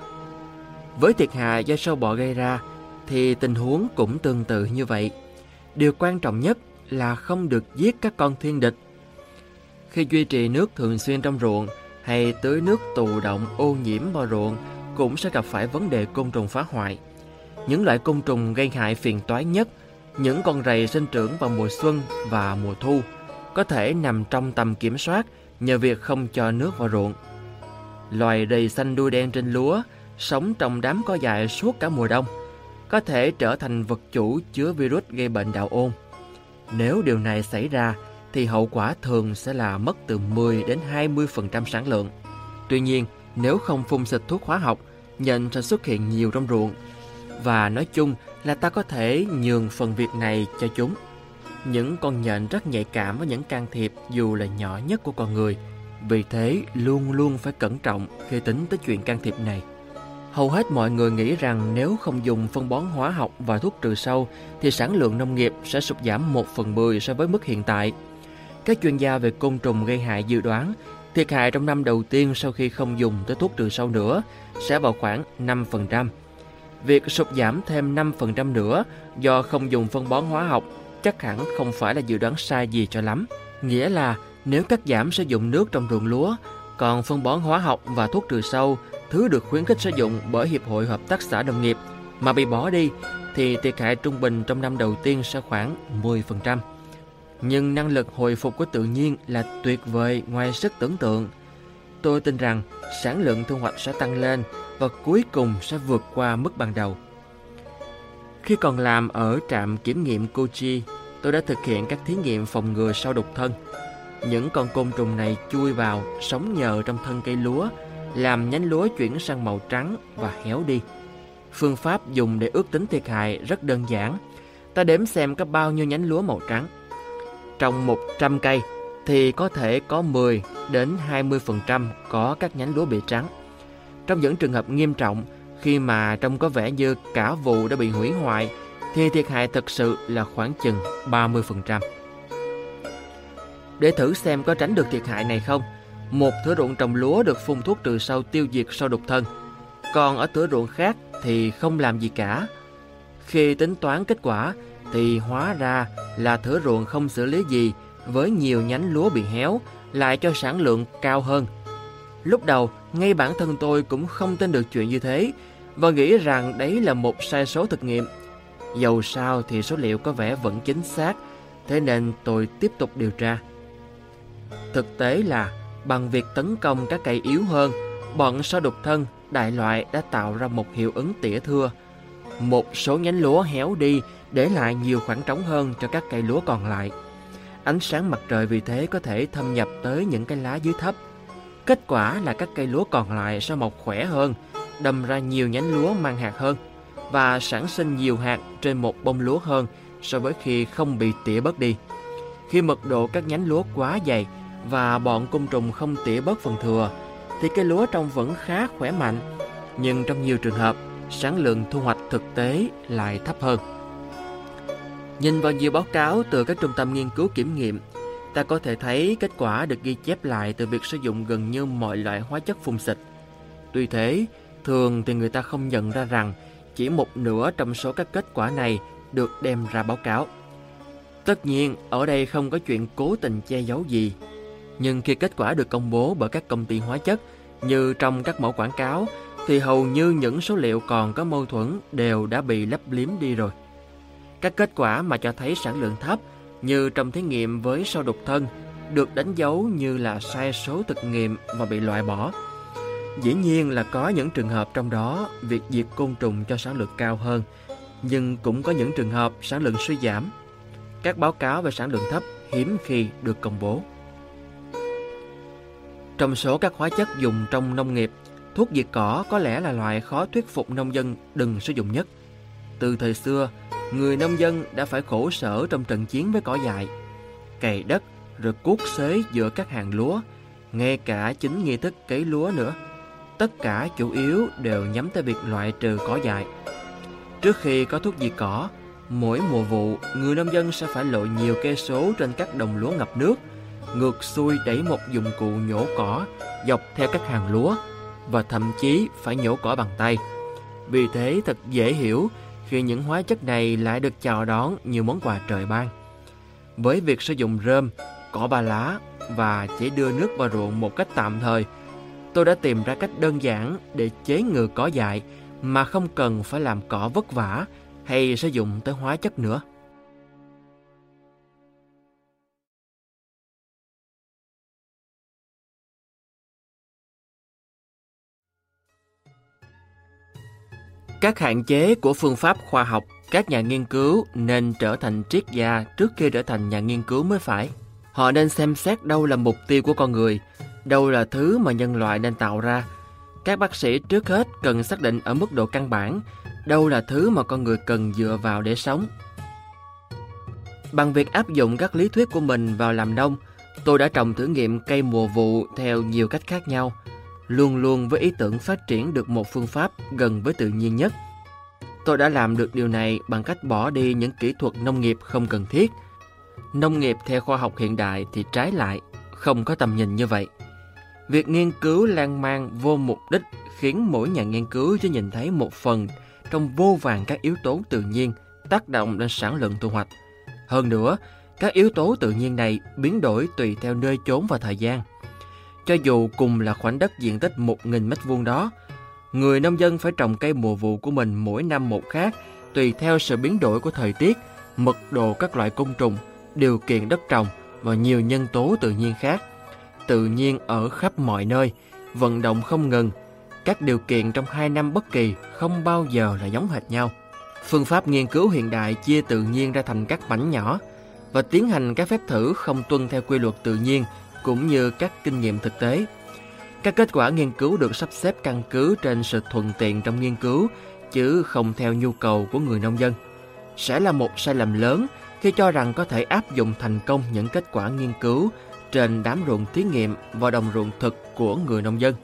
Với thiệt hại do sâu bọ gây ra, thì tình huống cũng tương tự như vậy. Điều quan trọng nhất là không được giết các con thiên địch. Khi duy trì nước thường xuyên trong ruộng hay tưới nước tù động ô nhiễm vào ruộng cũng sẽ gặp phải vấn đề côn trùng phá hoại. Những loại côn trùng gây hại phiền toái nhất, những con rầy sinh trưởng vào mùa xuân và mùa thu, có thể nằm trong tầm kiểm soát nhờ việc không cho nước vào ruộng. Loài rầy xanh đuôi đen trên lúa sống trong đám cỏ dại suốt cả mùa đông, có thể trở thành vật chủ chứa virus gây bệnh đạo ôn. Nếu điều này xảy ra, thì hậu quả thường sẽ là mất từ 10 đến 20% sản lượng. Tuy nhiên, nếu không phun xịt thuốc hóa học, nhện sẽ xuất hiện nhiều trong ruộng. Và nói chung là ta có thể nhường phần việc này cho chúng. Những con nhện rất nhạy cảm với những can thiệp dù là nhỏ nhất của con người. Vì thế, luôn luôn phải cẩn trọng khi tính tới chuyện can thiệp này. Hầu hết mọi người nghĩ rằng nếu không dùng phân bón hóa học và thuốc trừ sâu thì sản lượng nông nghiệp sẽ sụt giảm 1 phần 10 so với mức hiện tại. Các chuyên gia về côn trùng gây hại dự đoán thiệt hại trong năm đầu tiên sau khi không dùng tới thuốc trừ sâu nữa sẽ vào khoảng 5%. Việc sụt giảm thêm 5% nữa do không dùng phân bón hóa học chắc hẳn không phải là dự đoán sai gì cho lắm. Nghĩa là nếu cắt giảm sử dụng nước trong ruộng lúa, còn phân bón hóa học và thuốc trừ sâu thứ được khuyến khích sử dụng bởi Hiệp hội Hợp tác xã đồng nghiệp mà bị bỏ đi thì thiệt hại trung bình trong năm đầu tiên sẽ khoảng 10%. Nhưng năng lực hồi phục của tự nhiên là tuyệt vời ngoài sức tưởng tượng. Tôi tin rằng sản lượng thu hoạch sẽ tăng lên và cuối cùng sẽ vượt qua mức ban đầu. Khi còn làm ở trạm kiểm nghiệm Kochi, tôi đã thực hiện các thí nghiệm phòng ngừa sau đục thân. Những con côn trùng này chui vào, sống nhờ trong thân cây lúa làm nhánh lúa chuyển sang màu trắng và héo đi. Phương pháp dùng để ước tính thiệt hại rất đơn giản. Ta đếm xem có bao nhiêu nhánh lúa màu trắng. Trong 100 cây thì có thể có 10 đến 20% có các nhánh lúa bị trắng. Trong những trường hợp nghiêm trọng, khi mà trông có vẻ như cả vụ đã bị hủy hoại, thì thiệt hại thực sự là khoảng chừng 30%. Để thử xem có tránh được thiệt hại này không, một thửa ruộng trồng lúa được phun thuốc trừ sâu tiêu diệt sâu đục thân, còn ở thửa ruộng khác thì không làm gì cả. Khi tính toán kết quả thì hóa ra là thửa ruộng không xử lý gì với nhiều nhánh lúa bị héo lại cho sản lượng cao hơn. Lúc đầu, ngay bản thân tôi cũng không tin được chuyện như thế và nghĩ rằng đấy là một sai số thực nghiệm. Dầu sao thì số liệu có vẻ vẫn chính xác, thế nên tôi tiếp tục điều tra. Thực tế là bằng việc tấn công các cây yếu hơn, bọn sâu đục thân đại loại đã tạo ra một hiệu ứng tỉa thưa. Một số nhánh lúa héo đi để lại nhiều khoảng trống hơn cho các cây lúa còn lại. Ánh sáng mặt trời vì thế có thể thâm nhập tới những cái lá dưới thấp. Kết quả là các cây lúa còn lại sẽ mọc khỏe hơn, đâm ra nhiều nhánh lúa mang hạt hơn và sản sinh nhiều hạt trên một bông lúa hơn so với khi không bị tỉa bớt đi. Khi mật độ các nhánh lúa quá dày và bọn côn trùng không tỉa bớt phần thừa, thì cây lúa trông vẫn khá khỏe mạnh, nhưng trong nhiều trường hợp, sản lượng thu hoạch thực tế lại thấp hơn. Nhìn vào nhiều báo cáo từ các trung tâm nghiên cứu kiểm nghiệm, ta có thể thấy kết quả được ghi chép lại từ việc sử dụng gần như mọi loại hóa chất phun xịt. Tuy thế, thường thì người ta không nhận ra rằng chỉ một nửa trong số các kết quả này được đem ra báo cáo. Tất nhiên, ở đây không có chuyện cố tình che giấu gì. Nhưng khi kết quả được công bố bởi các công ty hóa chất, như trong các mẫu quảng cáo, thì hầu như những số liệu còn có mâu thuẫn đều đã bị lấp liếm đi rồi. Các kết quả mà cho thấy sản lượng thấp, như trong thí nghiệm với sâu đục thân, được đánh dấu như là sai số thực nghiệm và bị loại bỏ. Dĩ nhiên là có những trường hợp trong đó việc diệt côn trùng cho sản lượng cao hơn, nhưng cũng có những trường hợp sản lượng suy giảm. Các báo cáo về sản lượng thấp hiếm khi được công bố. Trong số các hóa chất dùng trong nông nghiệp, thuốc diệt cỏ có lẽ là loại khó thuyết phục nông dân đừng sử dụng nhất. Từ thời xưa, người nông dân đã phải khổ sở trong trận chiến với cỏ dại, cày đất rồi cuốc xới giữa các hàng lúa, ngay cả chính nghi thức cấy lúa nữa. Tất cả chủ yếu đều nhắm tới việc loại trừ cỏ dại. Trước khi có thuốc diệt cỏ, mỗi mùa vụ, người nông dân sẽ phải lội nhiều cây số trên các đồng lúa ngập nước, ngược xuôi đẩy một dụng cụ nhổ cỏ dọc theo các hàng lúa và thậm chí phải nhổ cỏ bằng tay. Vì thế thật dễ hiểu khi những hóa chất này lại được chào đón như món quà trời ban. Với việc sử dụng rơm, cỏ ba lá và chỉ đưa nước vào ruộng một cách tạm thời, tôi đã tìm ra cách đơn giản để chế ngừa cỏ dại mà không cần phải làm cỏ vất vả hay sử dụng tới hóa chất nữa. Các hạn chế của phương pháp khoa học, các nhà nghiên cứu nên trở thành triết gia trước khi trở thành nhà nghiên cứu mới phải. Họ nên xem xét đâu là mục tiêu của con người, đâu là thứ mà nhân loại nên tạo ra. Các bác sĩ trước hết cần xác định ở mức độ căn bản, đâu là thứ mà con người cần dựa vào để sống. Bằng việc áp dụng các lý thuyết của mình vào làm nông, tôi đã trồng thử nghiệm cây mùa vụ theo nhiều cách khác nhau – luôn luôn với ý tưởng phát triển được một phương pháp gần với tự nhiên nhất. Tôi đã làm được điều này bằng cách bỏ đi những kỹ thuật nông nghiệp không cần thiết. Nông nghiệp theo khoa học hiện đại thì trái lại, không có tầm nhìn như vậy. Việc nghiên cứu lan man vô mục đích khiến mỗi nhà nghiên cứu chỉ nhìn thấy một phần trong vô vàng các yếu tố tự nhiên tác động lên sản lượng thu hoạch. Hơn nữa, các yếu tố tự nhiên này biến đổi tùy theo nơi chốn và thời gian. Cho dù cùng là khoảnh đất diện tích 1.000 m2 đó, người nông dân phải trồng cây mùa vụ của mình mỗi năm một khác, tùy theo sự biến đổi của thời tiết, mật độ các loại côn trùng, điều kiện đất trồng và nhiều nhân tố tự nhiên khác. Tự nhiên ở khắp mọi nơi, vận động không ngừng, các điều kiện trong hai năm bất kỳ không bao giờ là giống hệt nhau. Phương pháp nghiên cứu hiện đại chia tự nhiên ra thành các mảnh nhỏ và tiến hành các phép thử không tuân theo quy luật tự nhiên cũng như các kinh nghiệm thực tế. Các kết quả nghiên cứu được sắp xếp căn cứ trên sự thuận tiện trong nghiên cứu, chứ không theo nhu cầu của người nông dân. Sẽ là một sai lầm lớn khi cho rằng có thể áp dụng thành công những kết quả nghiên cứu trên đám ruộng thí nghiệm và đồng ruộng thực của người nông dân.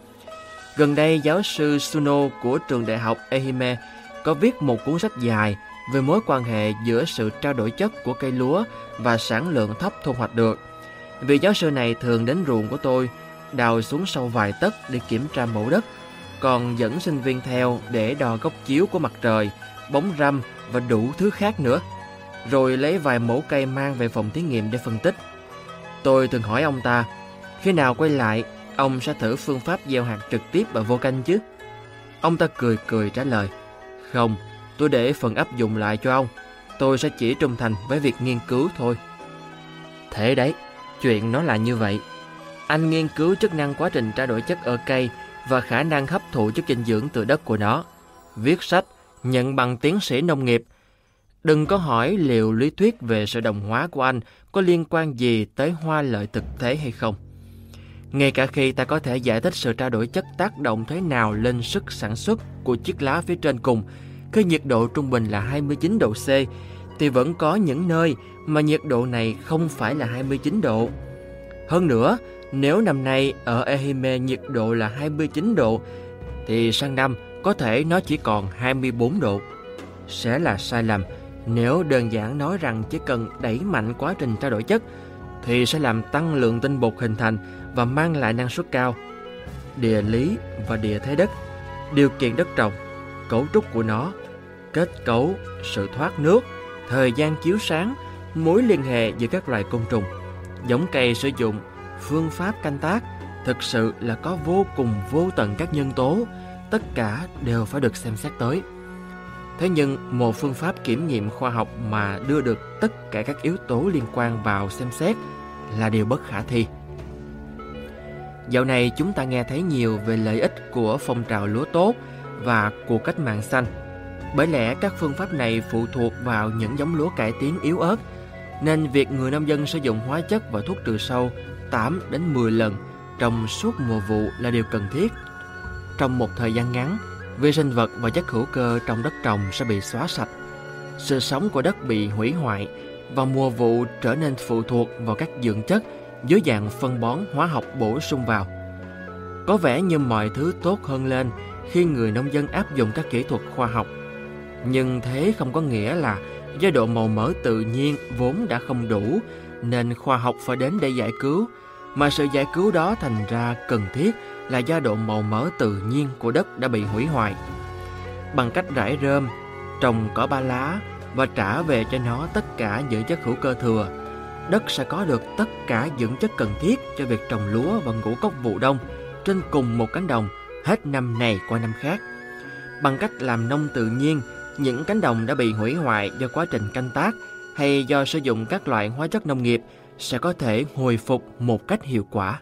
Gần đây, giáo sư Suno của trường đại học Ehime có viết một cuốn sách dài về mối quan hệ giữa sự trao đổi chất của cây lúa và sản lượng thấp thu hoạch được. Vị giáo sư này thường đến ruộng của tôi, đào xuống sâu vài tấc để kiểm tra mẫu đất, còn dẫn sinh viên theo để đo góc chiếu của mặt trời, bóng râm và đủ thứ khác nữa. Rồi lấy vài mẫu cây mang về phòng thí nghiệm để phân tích. Tôi thường hỏi ông ta, khi nào quay lại, ông sẽ thử phương pháp gieo hạt trực tiếp và vô canh chứ? Ông ta cười cười trả lời, không, tôi để phần áp dụng lại cho ông. Tôi sẽ chỉ trung thành với việc nghiên cứu thôi. Thế đấy, chuyện nó là như vậy. Anh nghiên cứu chức năng quá trình trao đổi chất ở cây và khả năng hấp thụ chất dinh dưỡng từ đất của nó. Viết sách, nhận bằng tiến sĩ nông nghiệp. Đừng có hỏi liệu lý thuyết về sự đồng hóa của anh có liên quan gì tới hoa lợi thực tế hay không. Ngay cả khi ta có thể giải thích sự trao đổi chất tác động thế nào lên sức sản xuất của chiếc lá phía trên cùng, khi nhiệt độ trung bình là 29 độ C, thì vẫn có những nơi mà nhiệt độ này không phải là 29 độ. Hơn nữa, nếu năm nay ở Ehime nhiệt độ là 29 độ, thì sang năm có thể nó chỉ còn 24 độ. Sẽ là sai lầm nếu đơn giản nói rằng chỉ cần đẩy mạnh quá trình trao đổi chất thì sẽ làm tăng lượng tinh bột hình thành và mang lại năng suất cao. Địa lý và địa thế đất, điều kiện đất trồng, cấu trúc của nó, kết cấu, sự thoát nước, thời gian chiếu sáng, mối liên hệ giữa các loài côn trùng, giống cây sử dụng, phương pháp canh tác, thực sự là có vô cùng vô tận các nhân tố, tất cả đều phải được xem xét tới. Thế nhưng một phương pháp kiểm nghiệm khoa học mà đưa được tất cả các yếu tố liên quan vào xem xét là điều bất khả thi. Dạo này chúng ta nghe thấy nhiều về lợi ích của phong trào lúa tốt và cuộc cách mạng xanh. Bởi lẽ các phương pháp này phụ thuộc vào những giống lúa cải tiến yếu ớt, nên việc người nông dân sử dụng hóa chất và thuốc trừ sâu 8 đến 10 lần trong suốt mùa vụ là điều cần thiết. Trong một thời gian ngắn, vi sinh vật và chất hữu cơ trong đất trồng sẽ bị xóa sạch. Sự sống của đất bị hủy hoại và mùa vụ trở nên phụ thuộc vào các dưỡng chất dưới dạng phân bón hóa học bổ sung vào. Có vẻ như mọi thứ tốt hơn lên khi người nông dân áp dụng các kỹ thuật khoa học. Nhưng thế không có nghĩa là do độ màu mỡ tự nhiên vốn đã không đủ nên khoa học phải đến để giải cứu, mà sự giải cứu đó thành ra cần thiết là do độ màu mỡ tự nhiên của đất đã bị hủy hoại. Bằng cách rải rơm, trồng cỏ ba lá và trả về cho nó tất cả những chất hữu cơ thừa, đất sẽ có được tất cả dưỡng chất cần thiết cho việc trồng lúa và ngũ cốc vụ đông trên cùng một cánh đồng hết năm này qua năm khác. Bằng cách làm nông tự nhiên, những cánh đồng đã bị hủy hoại do quá trình canh tác hay do sử dụng các loại hóa chất nông nghiệp sẽ có thể hồi phục một cách hiệu quả.